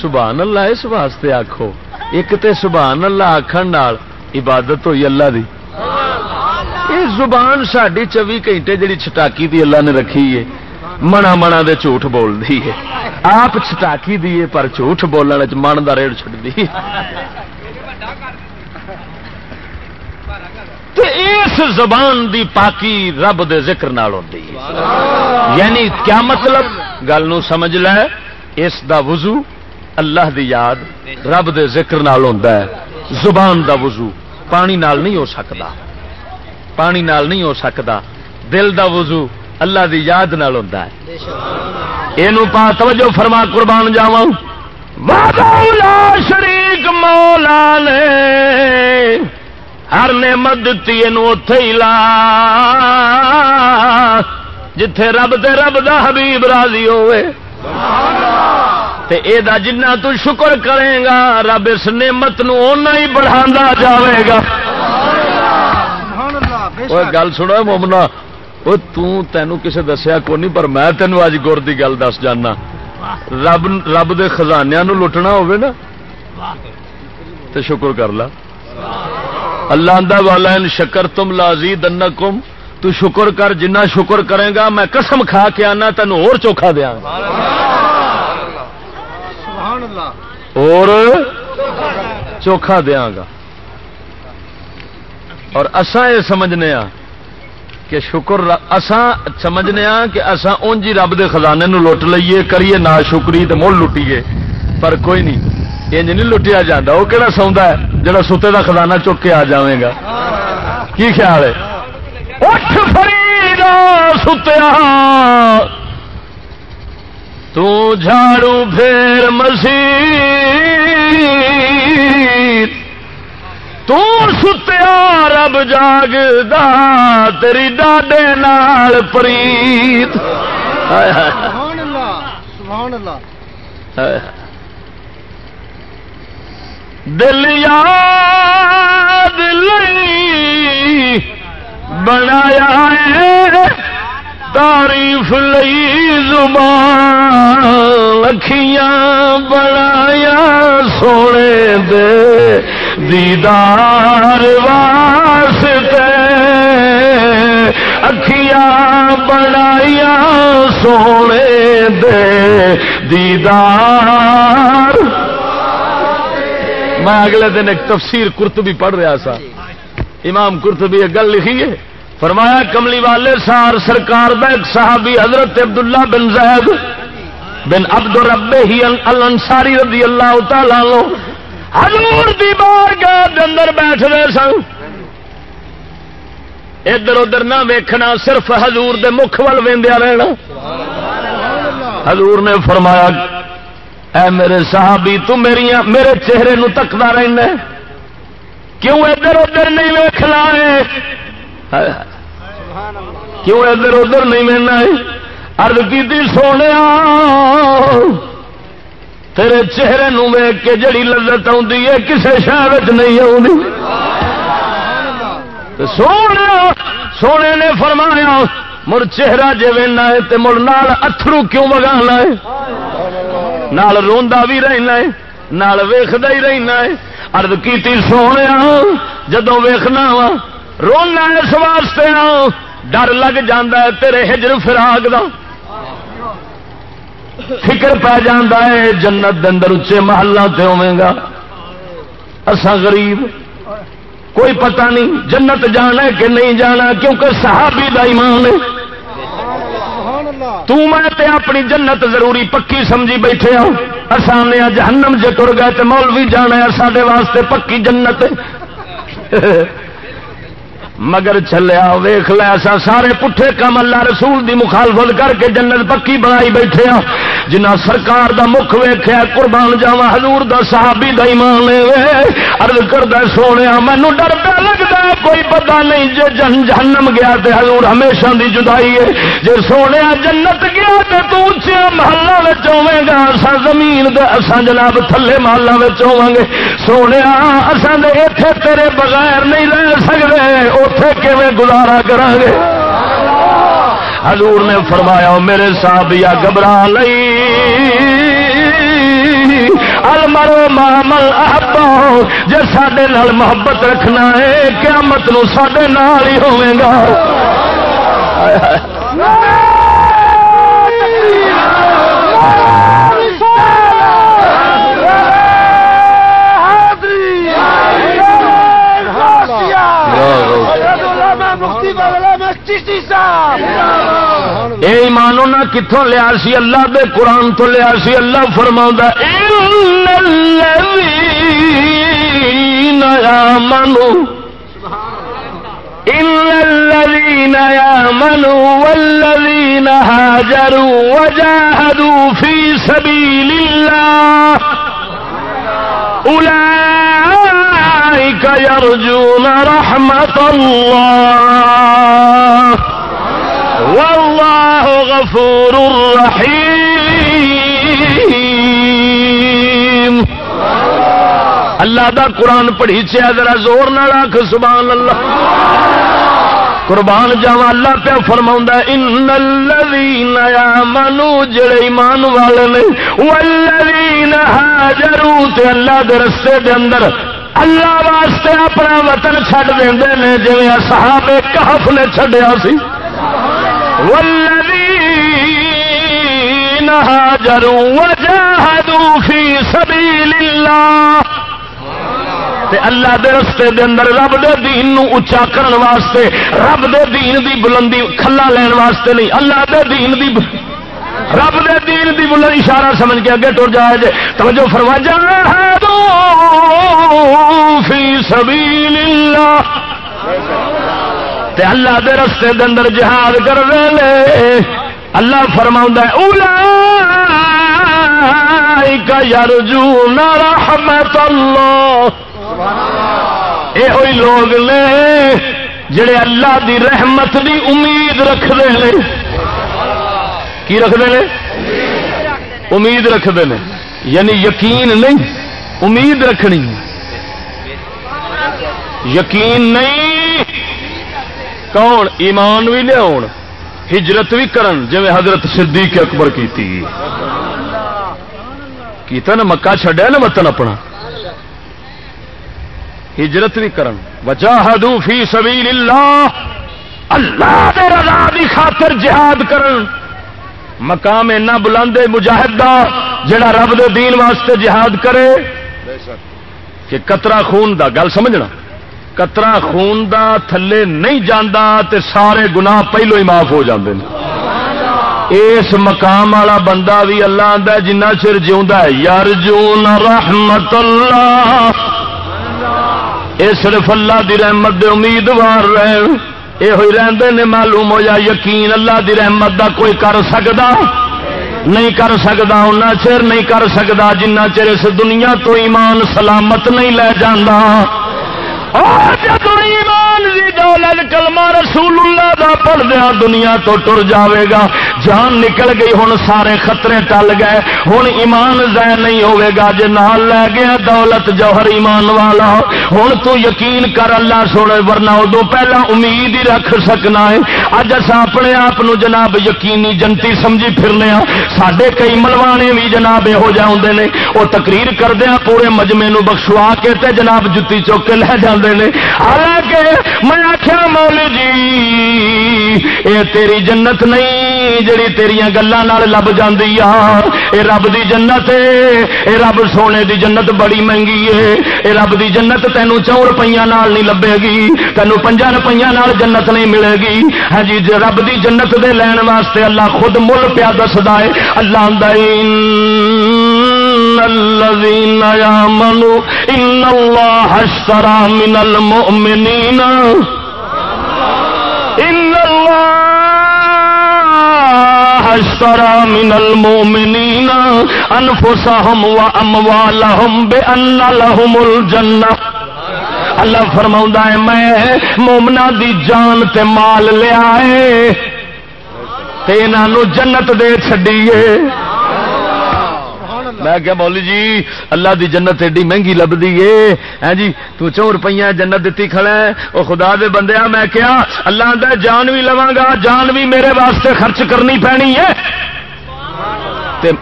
سبحان اللہ، اس واسطے آخو ایک تے سبحان اللہ آخر عبادت ہوئی اللہ دی۔ یہ زبان ساری چوبی گھنٹے جڑی چھٹاکی دی اللہ نے رکھی ہے، منا منا دے جھوٹ بول دی ہے۔ آپ چھٹاکی دی ہے پر جھوٹ بولنے من کا ریڑ چھٹ دی تے اس زبان دی پاکی رب دے ذکر نال ہوتی ہے۔ یعنی کیا مطلب؟ گل نو سمجھ لے۔ اس دا وضو اللہ دی یاد رب دے ذکر نال ہوتا ہے۔ زبان دا وضو پانی نال نہیں ہو سکتا پانی نال نہیں ہو سکتا دل دا وضو اللہ دی یاد نال ہوتا ہے۔ یہ پا توجہ فرما قربان جاوا مولا شریک مولا نے ہر نے مدتی اتے ہی لا۔ جتھے رب تے رب دا حبیب راضی ہوئے۔ تے اے دا جنہ تو شکر کرے گا، رب اس نعمت نو اونا ہی بڑھا جاوے گا۔ سبحان گل سنو مومنا وہ تینوں کسے دسیا کو نہیں، پر میں تینوں اج گر دی گل دس جانا۔ رب رب دے خزانیا نو لٹنا ہوئے نا۔ تے شکر کر لا۔ اللہ اللہ اندہ والا ان شکر تم لازی دنکم تو شکر کر، جنہ شکر کرے گا، میں قسم کھا کے آنا تینوں اور چوکھا دیا۔ اور چوکھا دیا گا۔ اور اساں یہ سمجھنے ہاں کہ شکر اساں سمجھنے ہاں کہ اساں اونجی رب دے خزانے نو لٹ لئیے، کریے نا شکری تے مڑ لٹیے، پر کوئی نہیں۔ انج نہیں لٹیا جاتا وہ کہڑا سوندا ہے جڑا ستے دا خزانہ چک کے آ جائے گا۔ کی خیال ہے؟ اٹھ فریدا ستیا۔ تو جھاڑو پھر مسیح تو ستیا رب جاگدا تیری ڈاڈے نال پریت سبحان اللہ سبحان اللہ۔ دل یاد لئی، بنایا ہے، تعریف لئی، زبان لکھیاں بنایا سونے دے دیدار واسطے۔ اکھیاں بنایا سونے دے دیدار۔ میں اگلے دن ایک تفسیر کرتبی پڑھ رہا سا۔ امام کرتبی ایک گل لکھی ہے۔ فرمایا، کملی والے سار سرکار دا ایک صحابی حضرت عبداللہ بن زید بن عبد رب ہی الانصاری رضی اللہ تعالی عنہ حضور دی بارگاہ دے اندر بیٹھ رہے سن۔ ادھر ادھر نہ ویکھنا، صرف حضور دے مکھ ول ویندیا رہنا۔ حضور نے فرمایا اے میرے صحابی، تو میری میرے چہرے نو تکتا رہنا کیوں ادھر ادھر نہیں ویکھنا ہے؟ کیوں ادھر ادھر نہیں وینا ہے؟ ارد کی سونے تیرے چہرے نو ویک کے جڑی لذت آتی ہے کسی شہر نہیں آتی سونے سونے نے فرمایا، مڑ چہرہ جی وینا ہے تو مڑ نال اترو کیوں وگانا ہے؟ نال روندا بھی رہنا ہے، نال ویخدا ہی رہنا ہے۔ ارد کی سونے جدو ویخنا وا رونا اس واسطے ڈر لگ جاندہ ہے تیرے ہجر فراق دا۔ فکر پہ جاندہ ہے، جنت اندر اچے محلہ تے ہوئے گا۔ اسا غریب، کوئی پتہ نہیں جنت جانا ہے کہ نہیں جانا، کیونکہ صحابی دا ایمان ہے۔ تو میں تے اپنی جنت ضروری پکی سمجھی بیٹھے ہوں۔ آسان جہنم جے تر گئے تو مولوی جانا ہے سارے واسطے پکی جنت مگر چلیا ویخ لیا سارے پٹھے کام اللہ رسول دی مخالفت کر کے جنت پکی بنائی بیٹھے ہاں۔ جنہ سرکار دا مکھ ویخیا قربان جاوا حضور دا صحابی دا ایمان ارد کردہ سونے مینو ڈر پہ لگتا کوئی پتا نہیں جے جن جہنم گیا تے حضور ہمیشہ دی جدائی ہے۔ جے سونے جنت گیا تے تو اچیا محلہ ہوے گا اسا زمین دے اسا جناب تھلے محلہ ہوا گے۔ سونے اسا دے ایتھے تیرے بغیر نہیں رہ سکتے اتے کیون گزارا کر گے۔ حضور نے فرمایا، میرے صاحب، یا گھبرا لئی المرو مامل احبا جی سڈے محبت رکھنا ہے، قیامت نو سڈے نال ہی ہوے گا۔ ایمانو نہ کتوں لیا سی؟ اللہ دے قرآن تو لیا سی، اللہ فرما منو الذين آمنوا والذين هاجروا وجاهدوا في سبيل الله أولئك يرجون رحمة الله. والله غفور رحيم. اللہ دا قرآن پڑھی چیا ذرا زور نہ رکھ سبحان اللہ. قربان جاوا اللہ پہ فرما ان الذین آمنوا، جڑے ایمان والے نے والذین ہاجروا تے اللہ دے رستے دے اندر اللہ واسطے اپنا وطن چھڈ دیندے نے جویں اصحاب کہف نے چھڈیا سی۔ والذین هاجروا وجاهدوا في سبيل الله تے اللہ دے رستے دے اندر رب دے دین نو اچا کرن واسطے، رب دے دین دی بلندی کھلا لین واسطے نہیں، اللہ دے دین دی بلندی رب دے دین دی بلند اشارہ سمجھ کے اگے ٹر جائے جے۔ توجہ فرما جا فی سبیل اللہ تے اللہ دے رستے دے اندر جہاد کر رہے لے۔ اللہ فرما اولا یرجون رحمت اللہ۔ یہ ہوئی لوگ نے جڑے اللہ دی رحمت دی امید رکھتے ہیں کی رکھتے ہیں؟ امید رکھتے ہیں. یعنی یقین نہیں، امید رکھنی. یقین نہیں، کون؟ ایمان بھی لیا ہجرت بھی کرن جی حضرت صدیق اکبر کی کیتا نا، مکہ چڈیا نا وطن اپنا. ہجرت بھی کرن. وجاہدو فی سبیل اللہ اللہ دے رضا دی خاطر جہاد کرن. مقام اینا بلند مجاہد دا، جڑا رب دے دین واسطے جہاد کرے، کہ قطرہ خون دا، گل سمجھنا؟ قطرہ خون دا تھلے نہیں جانا تے سارے گناہ پہلو ہی معاف ہو جاندے ہیں اس مقام والا بندہ بھی اللہ آتا جنہ چر جیوا ہے یار جون رحمت اللہ۔ یہ صرف اللہ دی رحمت دے امیدوار رہے۔ یہ ہوئی رہتے نے معلوم ہو جا یقین اللہ دی رحمت دا کوئی کر سکتا نہیں کر سکتا ان چر نہیں کر سکتا جنہ چر اس دنیا تو ایمان سلامت نہیں لے جانا ایمان دی دولت کلمہ رسول اللہ دا پڑھ دیا دنیا تو ٹر جاوے گا۔ جان نکل گئی ہوں سارے خطرے ٹل گئے۔ ہوں ایمان ضائع نہیں ہوے گا۔ جے نال لے گیا دولت جوہر ایمان والا ہوں تو یقین کر اللہ سونے، ورنہ ادو پہلا امید ہی رکھ سکنا ہے۔ اج اصا اپنے آپ جناب یقینی جنتی سمجھی پھرنے ہاں۔ سڈے کئی ملوانے بھی جناب یہو جہ ہوں نے۔ وہ تقریر کردیا ہاں، پورے مجمے بخشوا کے تے جناب جتی چوک کے لے جاندے نے۔ حالانکہ جی یہ تیری جنت نہیں، جڑی تیریا گلوں لب جاتی آ یہ رب دی جنت ہے یہ رب سونے دی جنت بڑی مہنگی ہے یہ رب دی جنت تینوں چون روپیہ نہیں لبے گی، تینوں پنجا روپیہ جنت نہیں ملے گی ہاں جی رب دی جنت دے لین واسطے اللہ خود مل پیا دستا ہے، اللہ دین الذين يامنوا ان الله اشترى من المؤمنين اشترى من المؤمنين انفسهم واموالهم بان لهم الجنه اللہ فرماؤں ہے، میں مومنا دی جان تے مال لیا ہے تے انہوں جنت دے چڈیے میں کیا بولی جی اللہ دی جنت ایڈی مہنگی لبھی ہے۔ ہاں جی تو چون روپیہ جنت دیتی کھڑا ہے وہ خدا دے بندے میں کیا اللہ دا جان بھی لوا گا، جان بھی میرے واسطے خرچ کرنی پینی ہے۔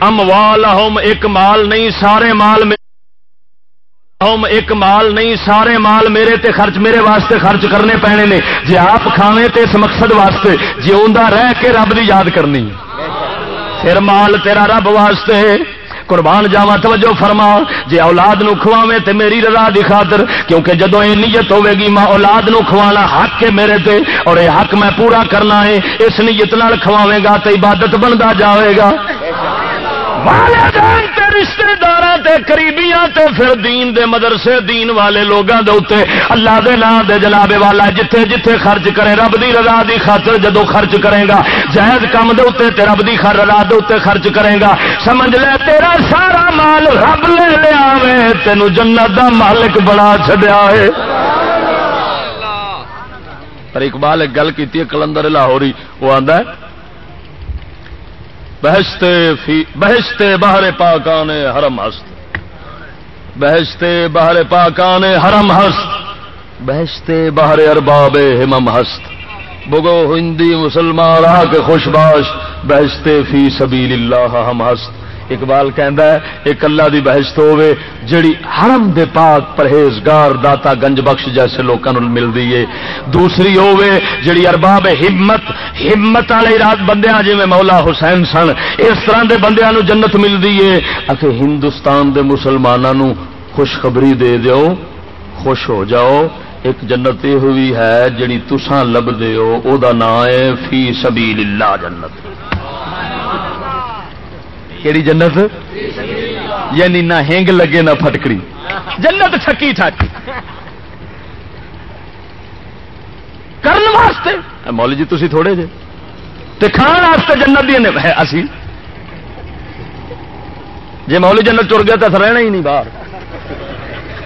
ام وال ایک مال نہیں، سارے مال ہم ایک مال نہیں، سارے مال میرے تے خرچ، میرے واسطے خرچ کرنے پینے نے۔ جی آپ کھاوے تے اس مقصد واسطے جی رہ کے رب دی یاد کرنی۔ پھر مال تیرا رب واسطے قربان جاوا توجہ فرما۔ جی اولاد نو کھواوے تے میری رضا دی خاطر، کیونکہ جدو یہ نیت ہوے گی، ماں اولاد نو کھوانا حق ہے میرے تے، اور یہ حق میں پورا کرنا ہے، اس نیت نال کھواویں گا تے عبادت بنتا جاوے گا۔ رشتے دار قریبیاں تے پھر دین دے مدرسے، دین والے لوگوں دے اتنے اللہ دے نام دے جناب والا جتھے جتھے خرچ کرے، رب دی رضا دی خاطر جدو خرچ کرے گا، جائز کام دے اتنے تے رب دی رضا دے اتنے خرچ کرے گا۔ سمجھ لے، تیرا سارا مال رب لے لیا تینوں جنت دا مالک بڑا چڈیا ہے۔ پر اقبال ایک گل کی کلندر لاہوری، وہ آدھا بہشتے فی بہشتے باہر پاکان حرم ہست. بہشتے باہر پاکان حرم ہست. بہشتے باہر ارباب ہمم ہست. بگو ہندی مسلمان راہ کے خوش باش. بہشتے فی سبیل اللہ ہم ہست. اقبال کہندا ہے، ایک اللہ دی بہشت ہوے جڑی حرم دے پاک پرہیزگار داتا گنج بخش جیسے لوکاں نوں ملدی ہے۔ دوسری ہوے جڑی ارباب ہمت ہمت والے رات بندیاں جویں مولا حسین سن، اس طرح دے بندیاں نوں جنت ملدی ہے۔ اتے ہندوستان دے مسلماناں نوں خوشخبری دے دیو، خوش ہو جاؤ۔ ایک جنت یہ ہوئی ہے جڑی تساں لب دیو او دا نام ہے فی سبیل اللہ جنت۔ کیڑی جنت؟ یعنی نہ ہینگ لگے نہ پھٹکڑی۔ جنت چھکی ٹھاکی کرن واسطے؟ مولی جی تھی تھوڑے جے۔ تے کھان واسطے جنت دی ہے اسی۔ جی مولی جنت چڑ گیا تو رہنا ہی نہیں باہر۔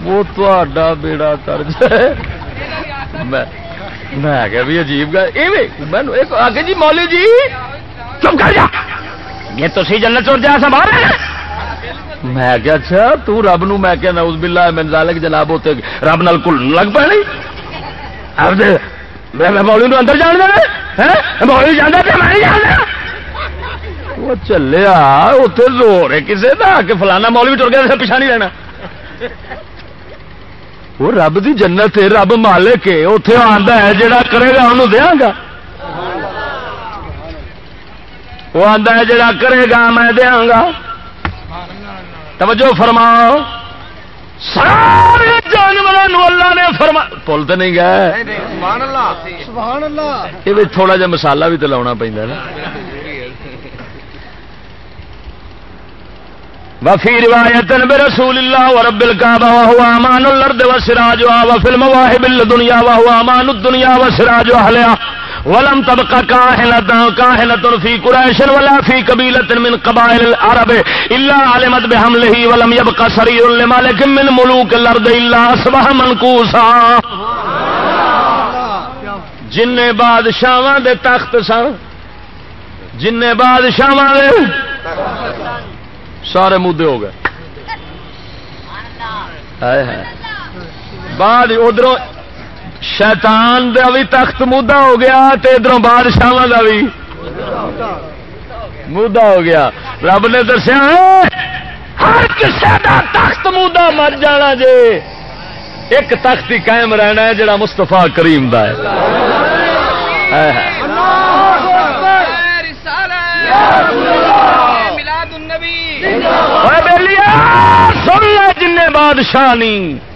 وہ تا بیڑا کرج میں کہ بھی عجیب گا آگے جی مولی جی چپ کر جا۔ یہ تو سی جنت چڑ جا سنبھال میں کہ اچھا تو رب نو میں کہ نعوذ باللہ من ذالک جناب ہوتے رب نال کل لگ پانی اب دے، میں مولوی نو اندر جان دے مولوی جانا پہ میں نہیں جانا وہ چلیا اتنے زور ہے کسی کا کہ فلانا مولوی ٹر گیا پیچھا نہیں رہنا وہ رب دی جنت ہے، رب مالک ہے اتے آتا ہے جڑا کرے گا انہوں دیا گا۔ وہ آتا ہے جڑا کرے گا میں دیا گا۔ توجہ فرماؤ۔ سارے جانوروں اللہ نے فرما پل نہیں گئے۔ یہ تھوڑا جا مسالہ بھی تو لاؤنا پہ وفي رواية برسول الله ورب الكعبة وهو أمان الأرض وسراجها وفي المواهب الدنيا وهو أمان الدنيا وسراج أهلها ولم تبقى كاهنة كاهنة في قريش ولا في قبيلة من قبائل العرب إلا علمت بحمله ولم يبقى سرير لمالك من ملوك الأرض إلا أصبح منكوسا. جن بادشاہ دے تخت سن، جن بادشاہ دے سارے مدے ہو گئے۔ بعد ادھر شیطان دا بھی تخت مدا ہو گیا ادھر بادشاہ کا بھی مدا ہو گیا۔ رب نے دسیا، ہر کسی کا تخت مدا مر جانا جے۔ ایک تخت ہی قائم رہنا ہے جڑا مستفا کریم دا ہے۔ سن لے جن بادشاہ نہیں۔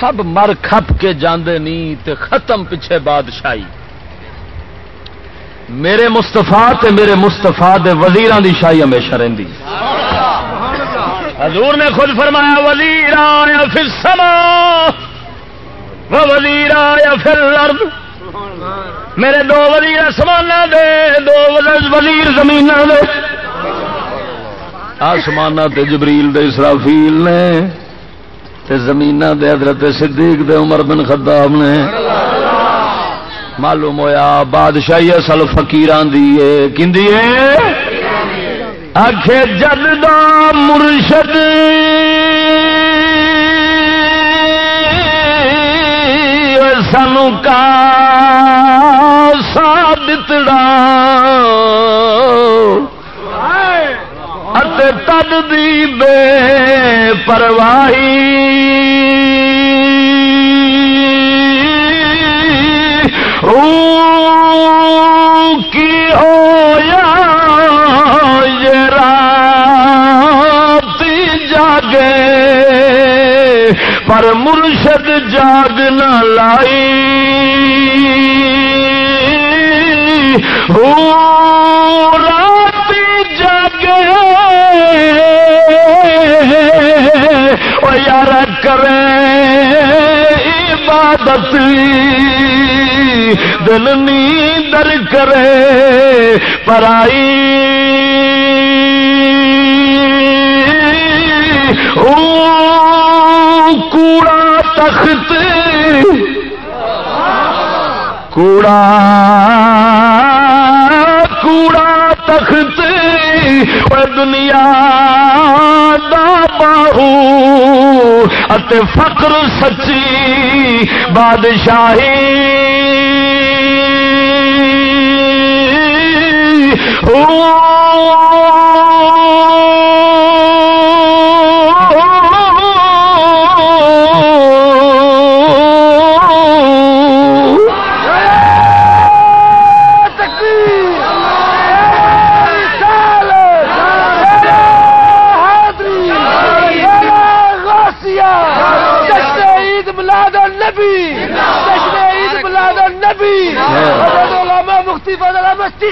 سب مر کھپ کے جاندے نہیں تے ختم پیچھے بادشاہی۔ میرے مستفا میرے مستفا دے وزیران دی شاہی ہمیشہ رہندی۔ حضور نے خود فرمایا وزیر آیا پھر سما وزیر آیا پھر لرد میرے دو وزیر آسمان دے، دو وزیر زمین دے۔ آسمان تے جبریل دے، اسرافیل نے تے زمین دے حضرت صدیق دے عمر بن خطاب نے معلوم ہویا بادشاہی اصل فقیران دی ہے۔ کیندی ہے؟ اکھے جد مرشد۔ سانو کا سا دتڑا تد دی بے پرواہی کی ہو رات جاگے پر مرشد جاگ نہ لائی۔ یار کرے، عبادت دل نیندر کرے، پرائی او کوڑا تخت، کوڑا کوڑا تخت دنیا دا اتے فقر سچی بادشاہی۔ او احمد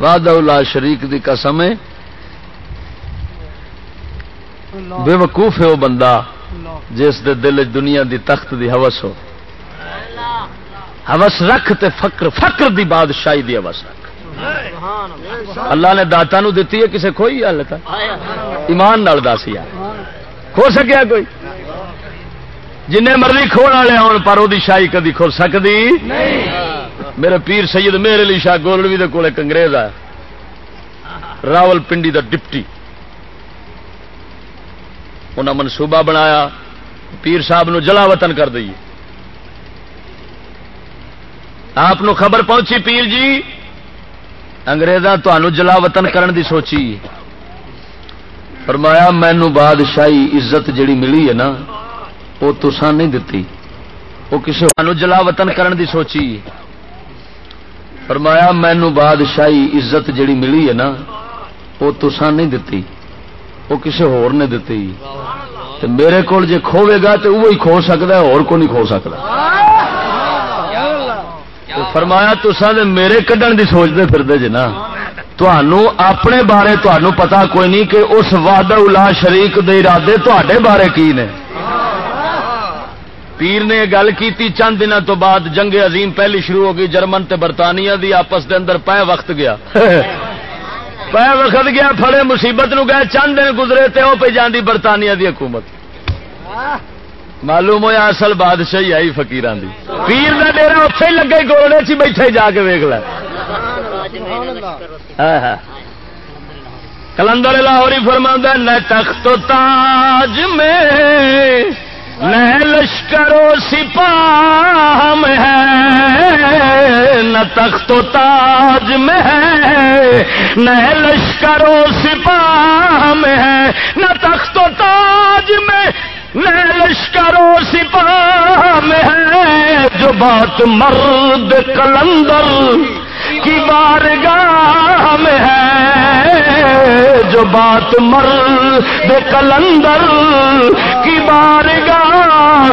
وعدہ اللہ شریک دی قسم ہے بے وقوف ہے وہ بندہ جس دے دل دنیا دی تخت دی ہوس ہو۔ ہوس رکھ تے فقر فقر دی بادشاہی دی ہوس رکھ۔ اللہ نے داتا نو دیتی ہے، کسے کھوئی حالت ایمان نال داسی یار کھو سکیا کوئی؟ جن مرضی کھوڑ والے آن پر وہ شاہی کدی کھو سکتی میرے پیر سید میرے لیے شاہ گولڑوی دے کول ایک انگریز ہے راول پنڈی دا ڈپٹی۔ انہیں منصوبہ بنایا پیر صاحب نو جلا وطن کر دئیے۔ آپ خبر پہنچی پیر جی؟ اگریزاں تمہوں جلا وطن کرن دی سوچی۔ فرمایا مینو بادشاہی عزت جڑی ملی ہے نا وہ تسان نہیں دتی۔ وہ کسی جلا وطن کرن دی سوچی۔ فرمایا مینو بادشاہی عزت جڑی ملی ہے نا، وہ تسان نہیں دتی۔ وہ کسی ہور نے دتی۔ میرے کو جی کھوے گا تو وہی کھو سکتا ہے اور کو نہیں کھو سکتا فرمایا تسا میرے کڈن کی سوچتے پھرتے جی نا اپنے بارے تمہوں پتا کوئی نہیں کہ اس واد الا شریک دے ارادے تے بارے کی نے۔ پیر نے گل کی چند دنوں تو بعد جنگ عظیم پہلی شروع ہو گئی جرمن تے برطانیہ دی آپس دے اندر پہ وقت گیا۔ پہ وقت گیا فڑے مصیبت نو گئے چند دن گزرے تے وہ پہ جاندی برطانیہ دی حکومت۔ معلوم ہوا اصل بادشاہی آئی فکیران دی۔ پیر کا ڈیرا اتے لگے گولڈے چ بیٹھے جا کے ویگ ل کلندر لاہوری فرما نہ تخت تاج میں نہ لشکر و سپاہ میں ہے، نہ تخت و تاج میں ہے۔ نہ لشکر و سپاہ میں ہے، نہ تخت و تاج میں۔ نہ لشکر و سپاہ میں ہے، جو بات مرد کلندر کی بارگاہ میں ہے جو بات مرد کلندر کی بارگاہ۔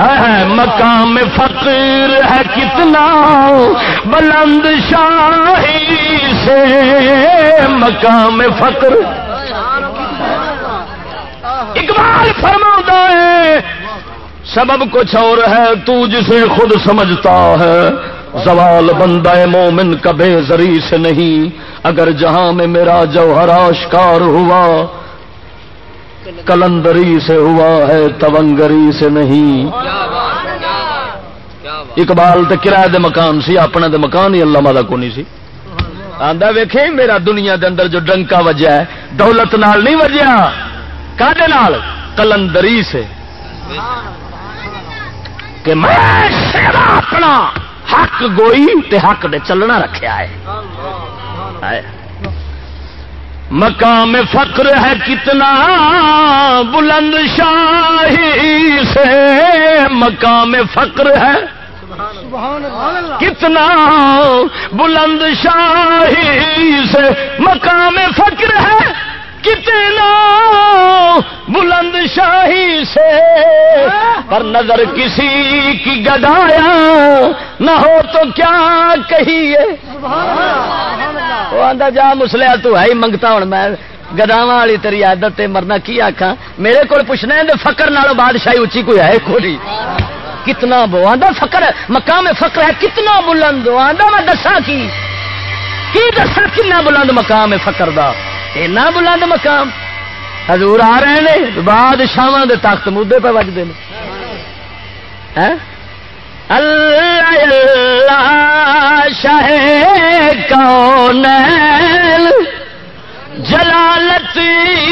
ہے مقام فقیر ہے کتنا بلند شاہی سے۔ مقام فقر۔ اقبال فرما ہے، سبب کچھ اور ہے، تو جسے خود سمجھتا ہے۔ زوال بندہ مومن کبھی زری سے نہیں۔ اگر جہاں میں میرا جوہر آشکار ہوا، کلندری سے ہوا ہے، تونگری سے نہیں۔ اقبال تو کرایہ دے مکان سی اپنا دے مکان ہی اللہ مالا کو نہیں سی۔ آدھا ویکھے میرا دنیا دے اندر جو ڈنکا وجہ ہے، دولت نال نہیں وجیا کالے کلندری سے۔ کہ میں اپنا حق گوئی تے حق دے چلنا رکھیا ہے۔ مقام فقر ہے کتنا بلند شاہی سے۔ مقام فقر ہے۔ کتنا بلند شاہی سے۔ مقام فقر ہے۔ کتنا بلند شاہی سے؟ پر نظر کسی کی گدایا نہ ہو تو کیا کہیے؟ وہ آدھا جا مسلیا تو ہے ہی منگتا ہوں میں گداوا والی تیری عادت مرنا کی آخا میرے کو پوچھنا ہے فکر نالوں بادشاہی اچھی کوئی ہے کوئی کتنا بو آدھا فکر مقام فکر ہے کتنا بلند؟ آدھا میں دسا کی؟ دسا کنا بلند مقام ہے فکر دا؟ اینا بلند مقام حضور آ رہے ہیں بادشاہ دے تخت مدے پہ بجتے ہیں اللہ اللہ شاہ کون جلالت تیری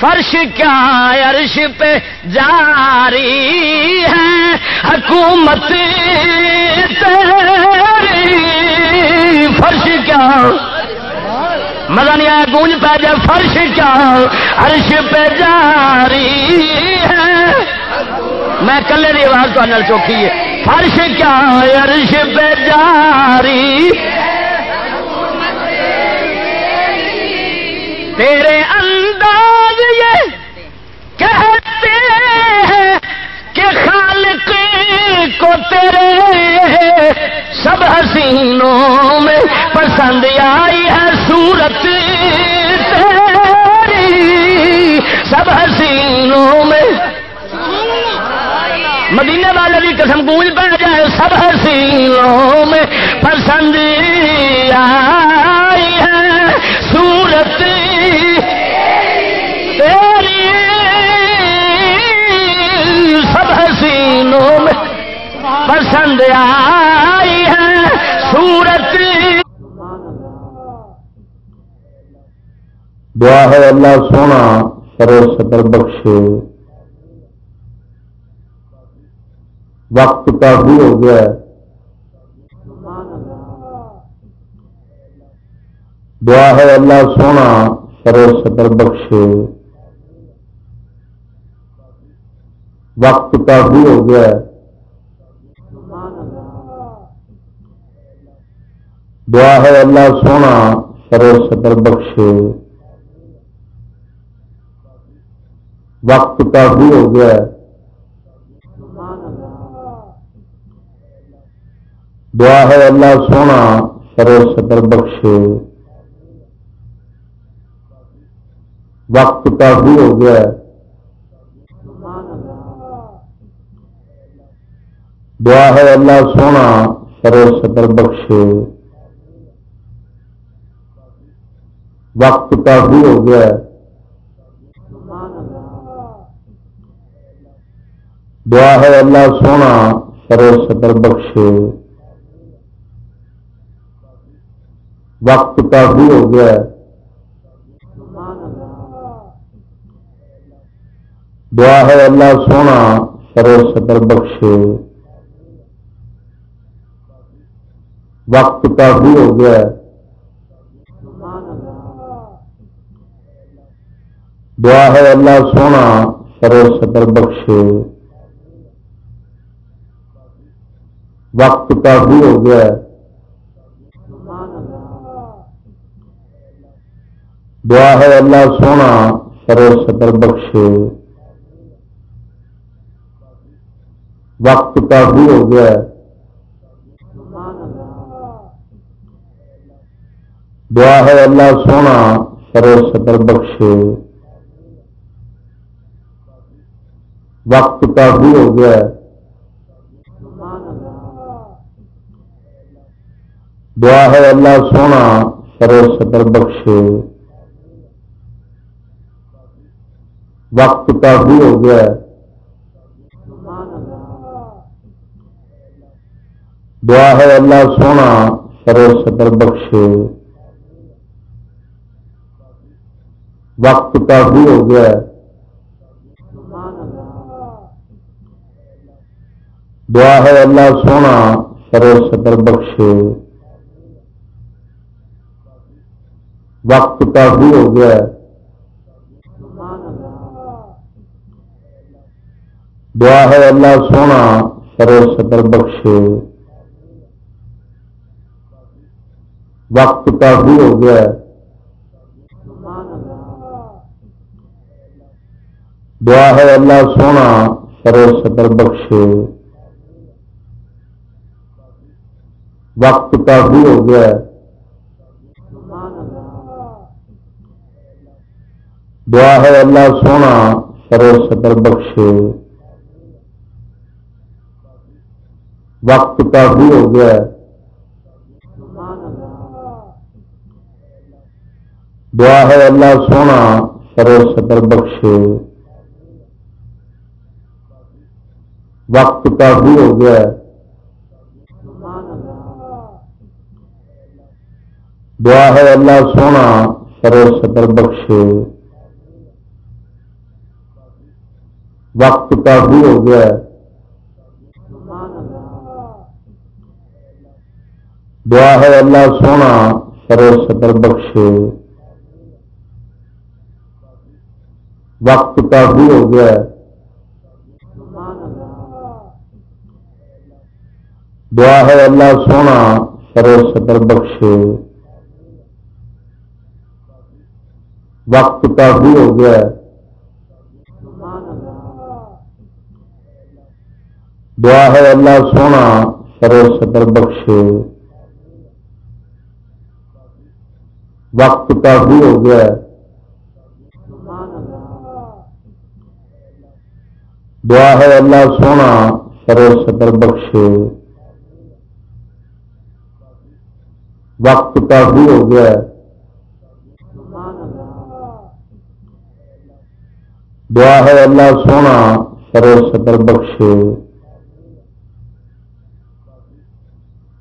فرش کیا عرش پہ جاری ہے حکومت تیری فرش کیا؟ مزہ نہیں آیا، گونج پہ جائے فرش کیا؟ عرش پہ جاری ہے۔ میں کلے کی آواز تو چوکی ہے۔ فرش کیا؟ عرش پہ جاری تیرے انداز یہ کہتے کو تیرے سب حسینوں میں پسند آئی ہے صورت تیری۔ سب حسینوں میں۔ مدینے والے بھی قسم گونج پہ جائے۔ سب حسینوں میں پسند آئی ہے صورت پسند آئی ہے سورت دعا ہے اللہ سونا سرو صدر بخشے۔ وقت کافی ہو گیا ہے۔ دعا ہے اللہ سونا سرو صدر بخشے۔ وقت کافی ہو گیا ہے۔ دعا ہے اللہ سونا سرو صدر بخشے۔ وقت کافی ہو گیا ہے۔ دعا ہے اللہ سونا سرو صدر بخشے۔ وقت کافی ہو گیا ہے۔ دعا ہے اللہ سونا سرو صدر بخشے۔ وقت کافی ہو گیا ہے۔ دعا ہے اللہ سونا سرو صدر بخشے۔ وقت کافی ہو گیا ہے۔ دعا ہے اللہ سونا سرو صدر بخشے۔ وقت کافی ہو گیا ہے۔ دعا ہے اللہ سونا سرو صدر بخشے۔ وقت کافی ہو گیا ہے۔ دعا ہے اللہ سونا سرو صدر بخشے۔ وقت کافی ہو گیا ہے۔ دعا ہے اللہ سونا سرو صدر بخشے۔ وقت کافی ہو گیا ہے۔ دعا ہے اللہ سونا سرو صدر بخشے۔ وقت کافی ہو گیا ہے۔ دعا ہے اللہ سونا سرو صدر بخشے۔ وقت کافی ہو گیا ہے۔ دعا ہے اللہ سونا سرو صدر بخشے۔ وقت کافی ہو گیا ہے۔ دعا ہے اللہ سونا سرو صدر بخشے۔ وقت کافی ہو گیا ہے۔ دعا ہے اللہ سونا سرو صدر بخشے۔ وقت کافی ہو گیا ہے۔ دعا ہے اللہ سونا سرو صدر بخشے۔ وقت کافی ہو گیا ہے۔ دعا ہے اللہ سونا سرو صدر بخشے۔ وقت کافی ہو گیا ہے۔ دعا ہے اللہ سونا سرو صدر بخشے۔ وقت کافی ہو گیا۔ ہے دعا ہے اللہ سونا سرو صدر بخشے۔ وقت کافی ہو گیا۔ ہے دعا ہے اللہ سونا سرو صدر بخشے۔ وقت کافی ہو گیا ہے۔ دعا ہے اللہ سونا سرو صدر بخشے۔ وقت کافی ہو گیا ہے۔ دعا ہے اللہ سونا سرو صدر بخشے۔ وقت کافی ہو گیا ہے۔ دعا ہے اللہ سونا، سرو صدر بخشے۔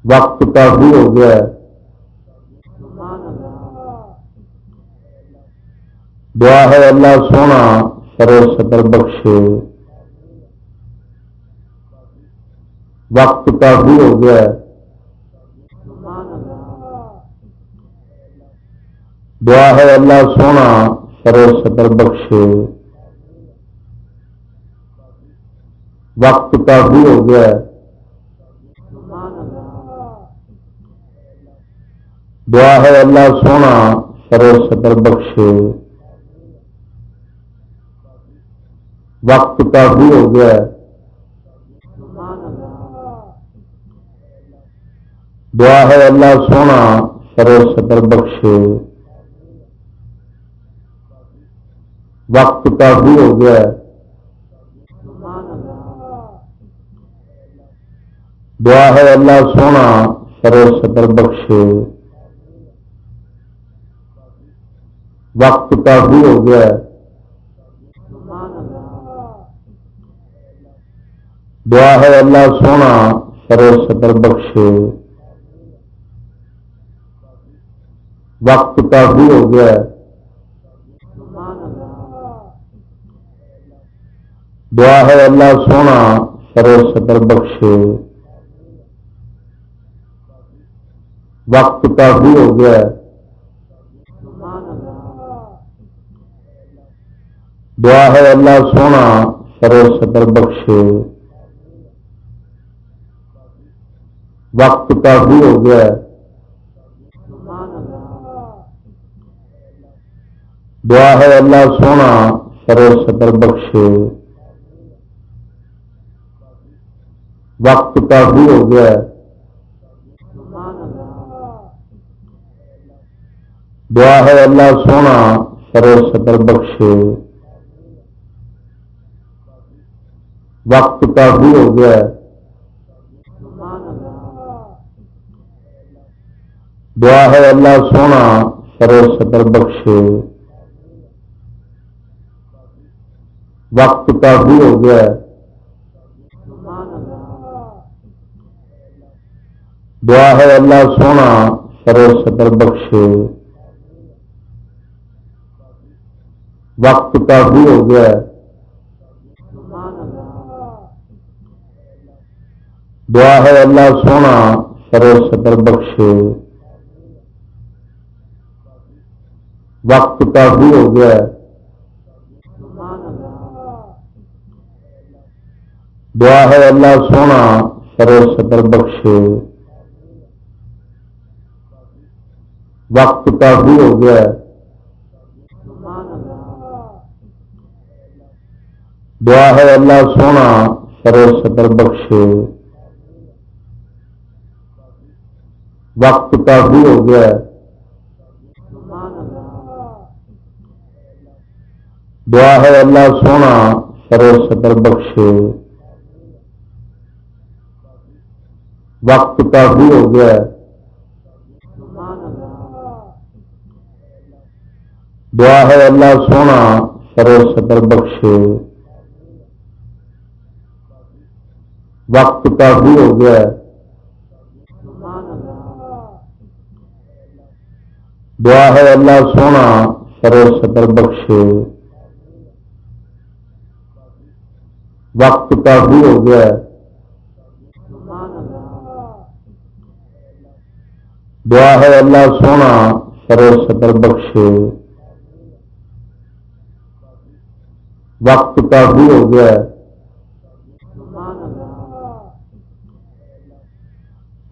وقت کافی ہو گیا ہے۔ دعا ہے اللہ سونا، سرو صدر بخشے۔ وقت کافی ہو گیا ہے۔ دعا ہے اللہ سونا، سرو صدر بخشے۔ وقت کافی ہو گیا ہے۔ دعا ہے اللہ سونا سرو صدر بخشے۔ وقت کافی ہو گیا ہے۔ دعا ہے اللہ سونا سرو صدر بخشے۔ وقت کافی ہو گیا ہے۔ دعا ہے اللہ سونا، سرو صدر بخشے۔ وقت کافی ہو گیا۔ ہے دعا ہے اللہ سونا، سرو صدر بخشے۔ وقت کافی ہو گیا۔ ہے دعا ہے اللہ سونا، سرو صدر بخشے۔ وقت کافی ہو گیا ہے۔ دعا ہے اللہ سونا سرو صدر بخشے۔ وقت کافی ہو گیا ہے۔ دعا ہے اللہ سونا سرو صدر بخشے۔ وقت کافی ہو گیا ہے۔ دعا ہے اللہ سونا سرو صدر بخشے۔ وقت کافی ہو گیا۔ ہے دعا ہے اللہ سونا سرو صدر بخشے۔ وقت کافی ہو گیا۔ ہے دعا ہے اللہ سونا سرو صدر بخشے۔ وقت کافی ہو گیا ہے۔ دعا ہے اللہ سونا سرو صدر بخشے۔ وقت کافی ہو گیا ہے۔ دعا ہے اللہ سونا سرو صدر بخشے۔ وقت کافی ہو گیا ہے۔ دعا ہے اللہ سونا سرو صدر بخشے۔ وقت کافی ہو گیا۔ ہے دعا ہے اللہ سونا سرو صدر بخشے۔ وقت کافی ہو گیا۔ ہے دعا ہے اللہ سونا سرو صدر بخشے۔ وقت کافی ہو گیا ہے۔ دعا ہے اللہ سونا سرو صدر بخشے۔ وقت کافی ہو گیا ہے۔ دعا ہے اللہ سونا سرو صدر بخشے۔ وقت کافی ہو گیا ہے۔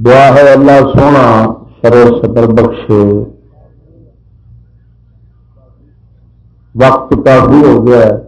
دعا ہے اللہ سونا سرو سطر بخشے۔ وقت کافی ہو گیا۔ ہے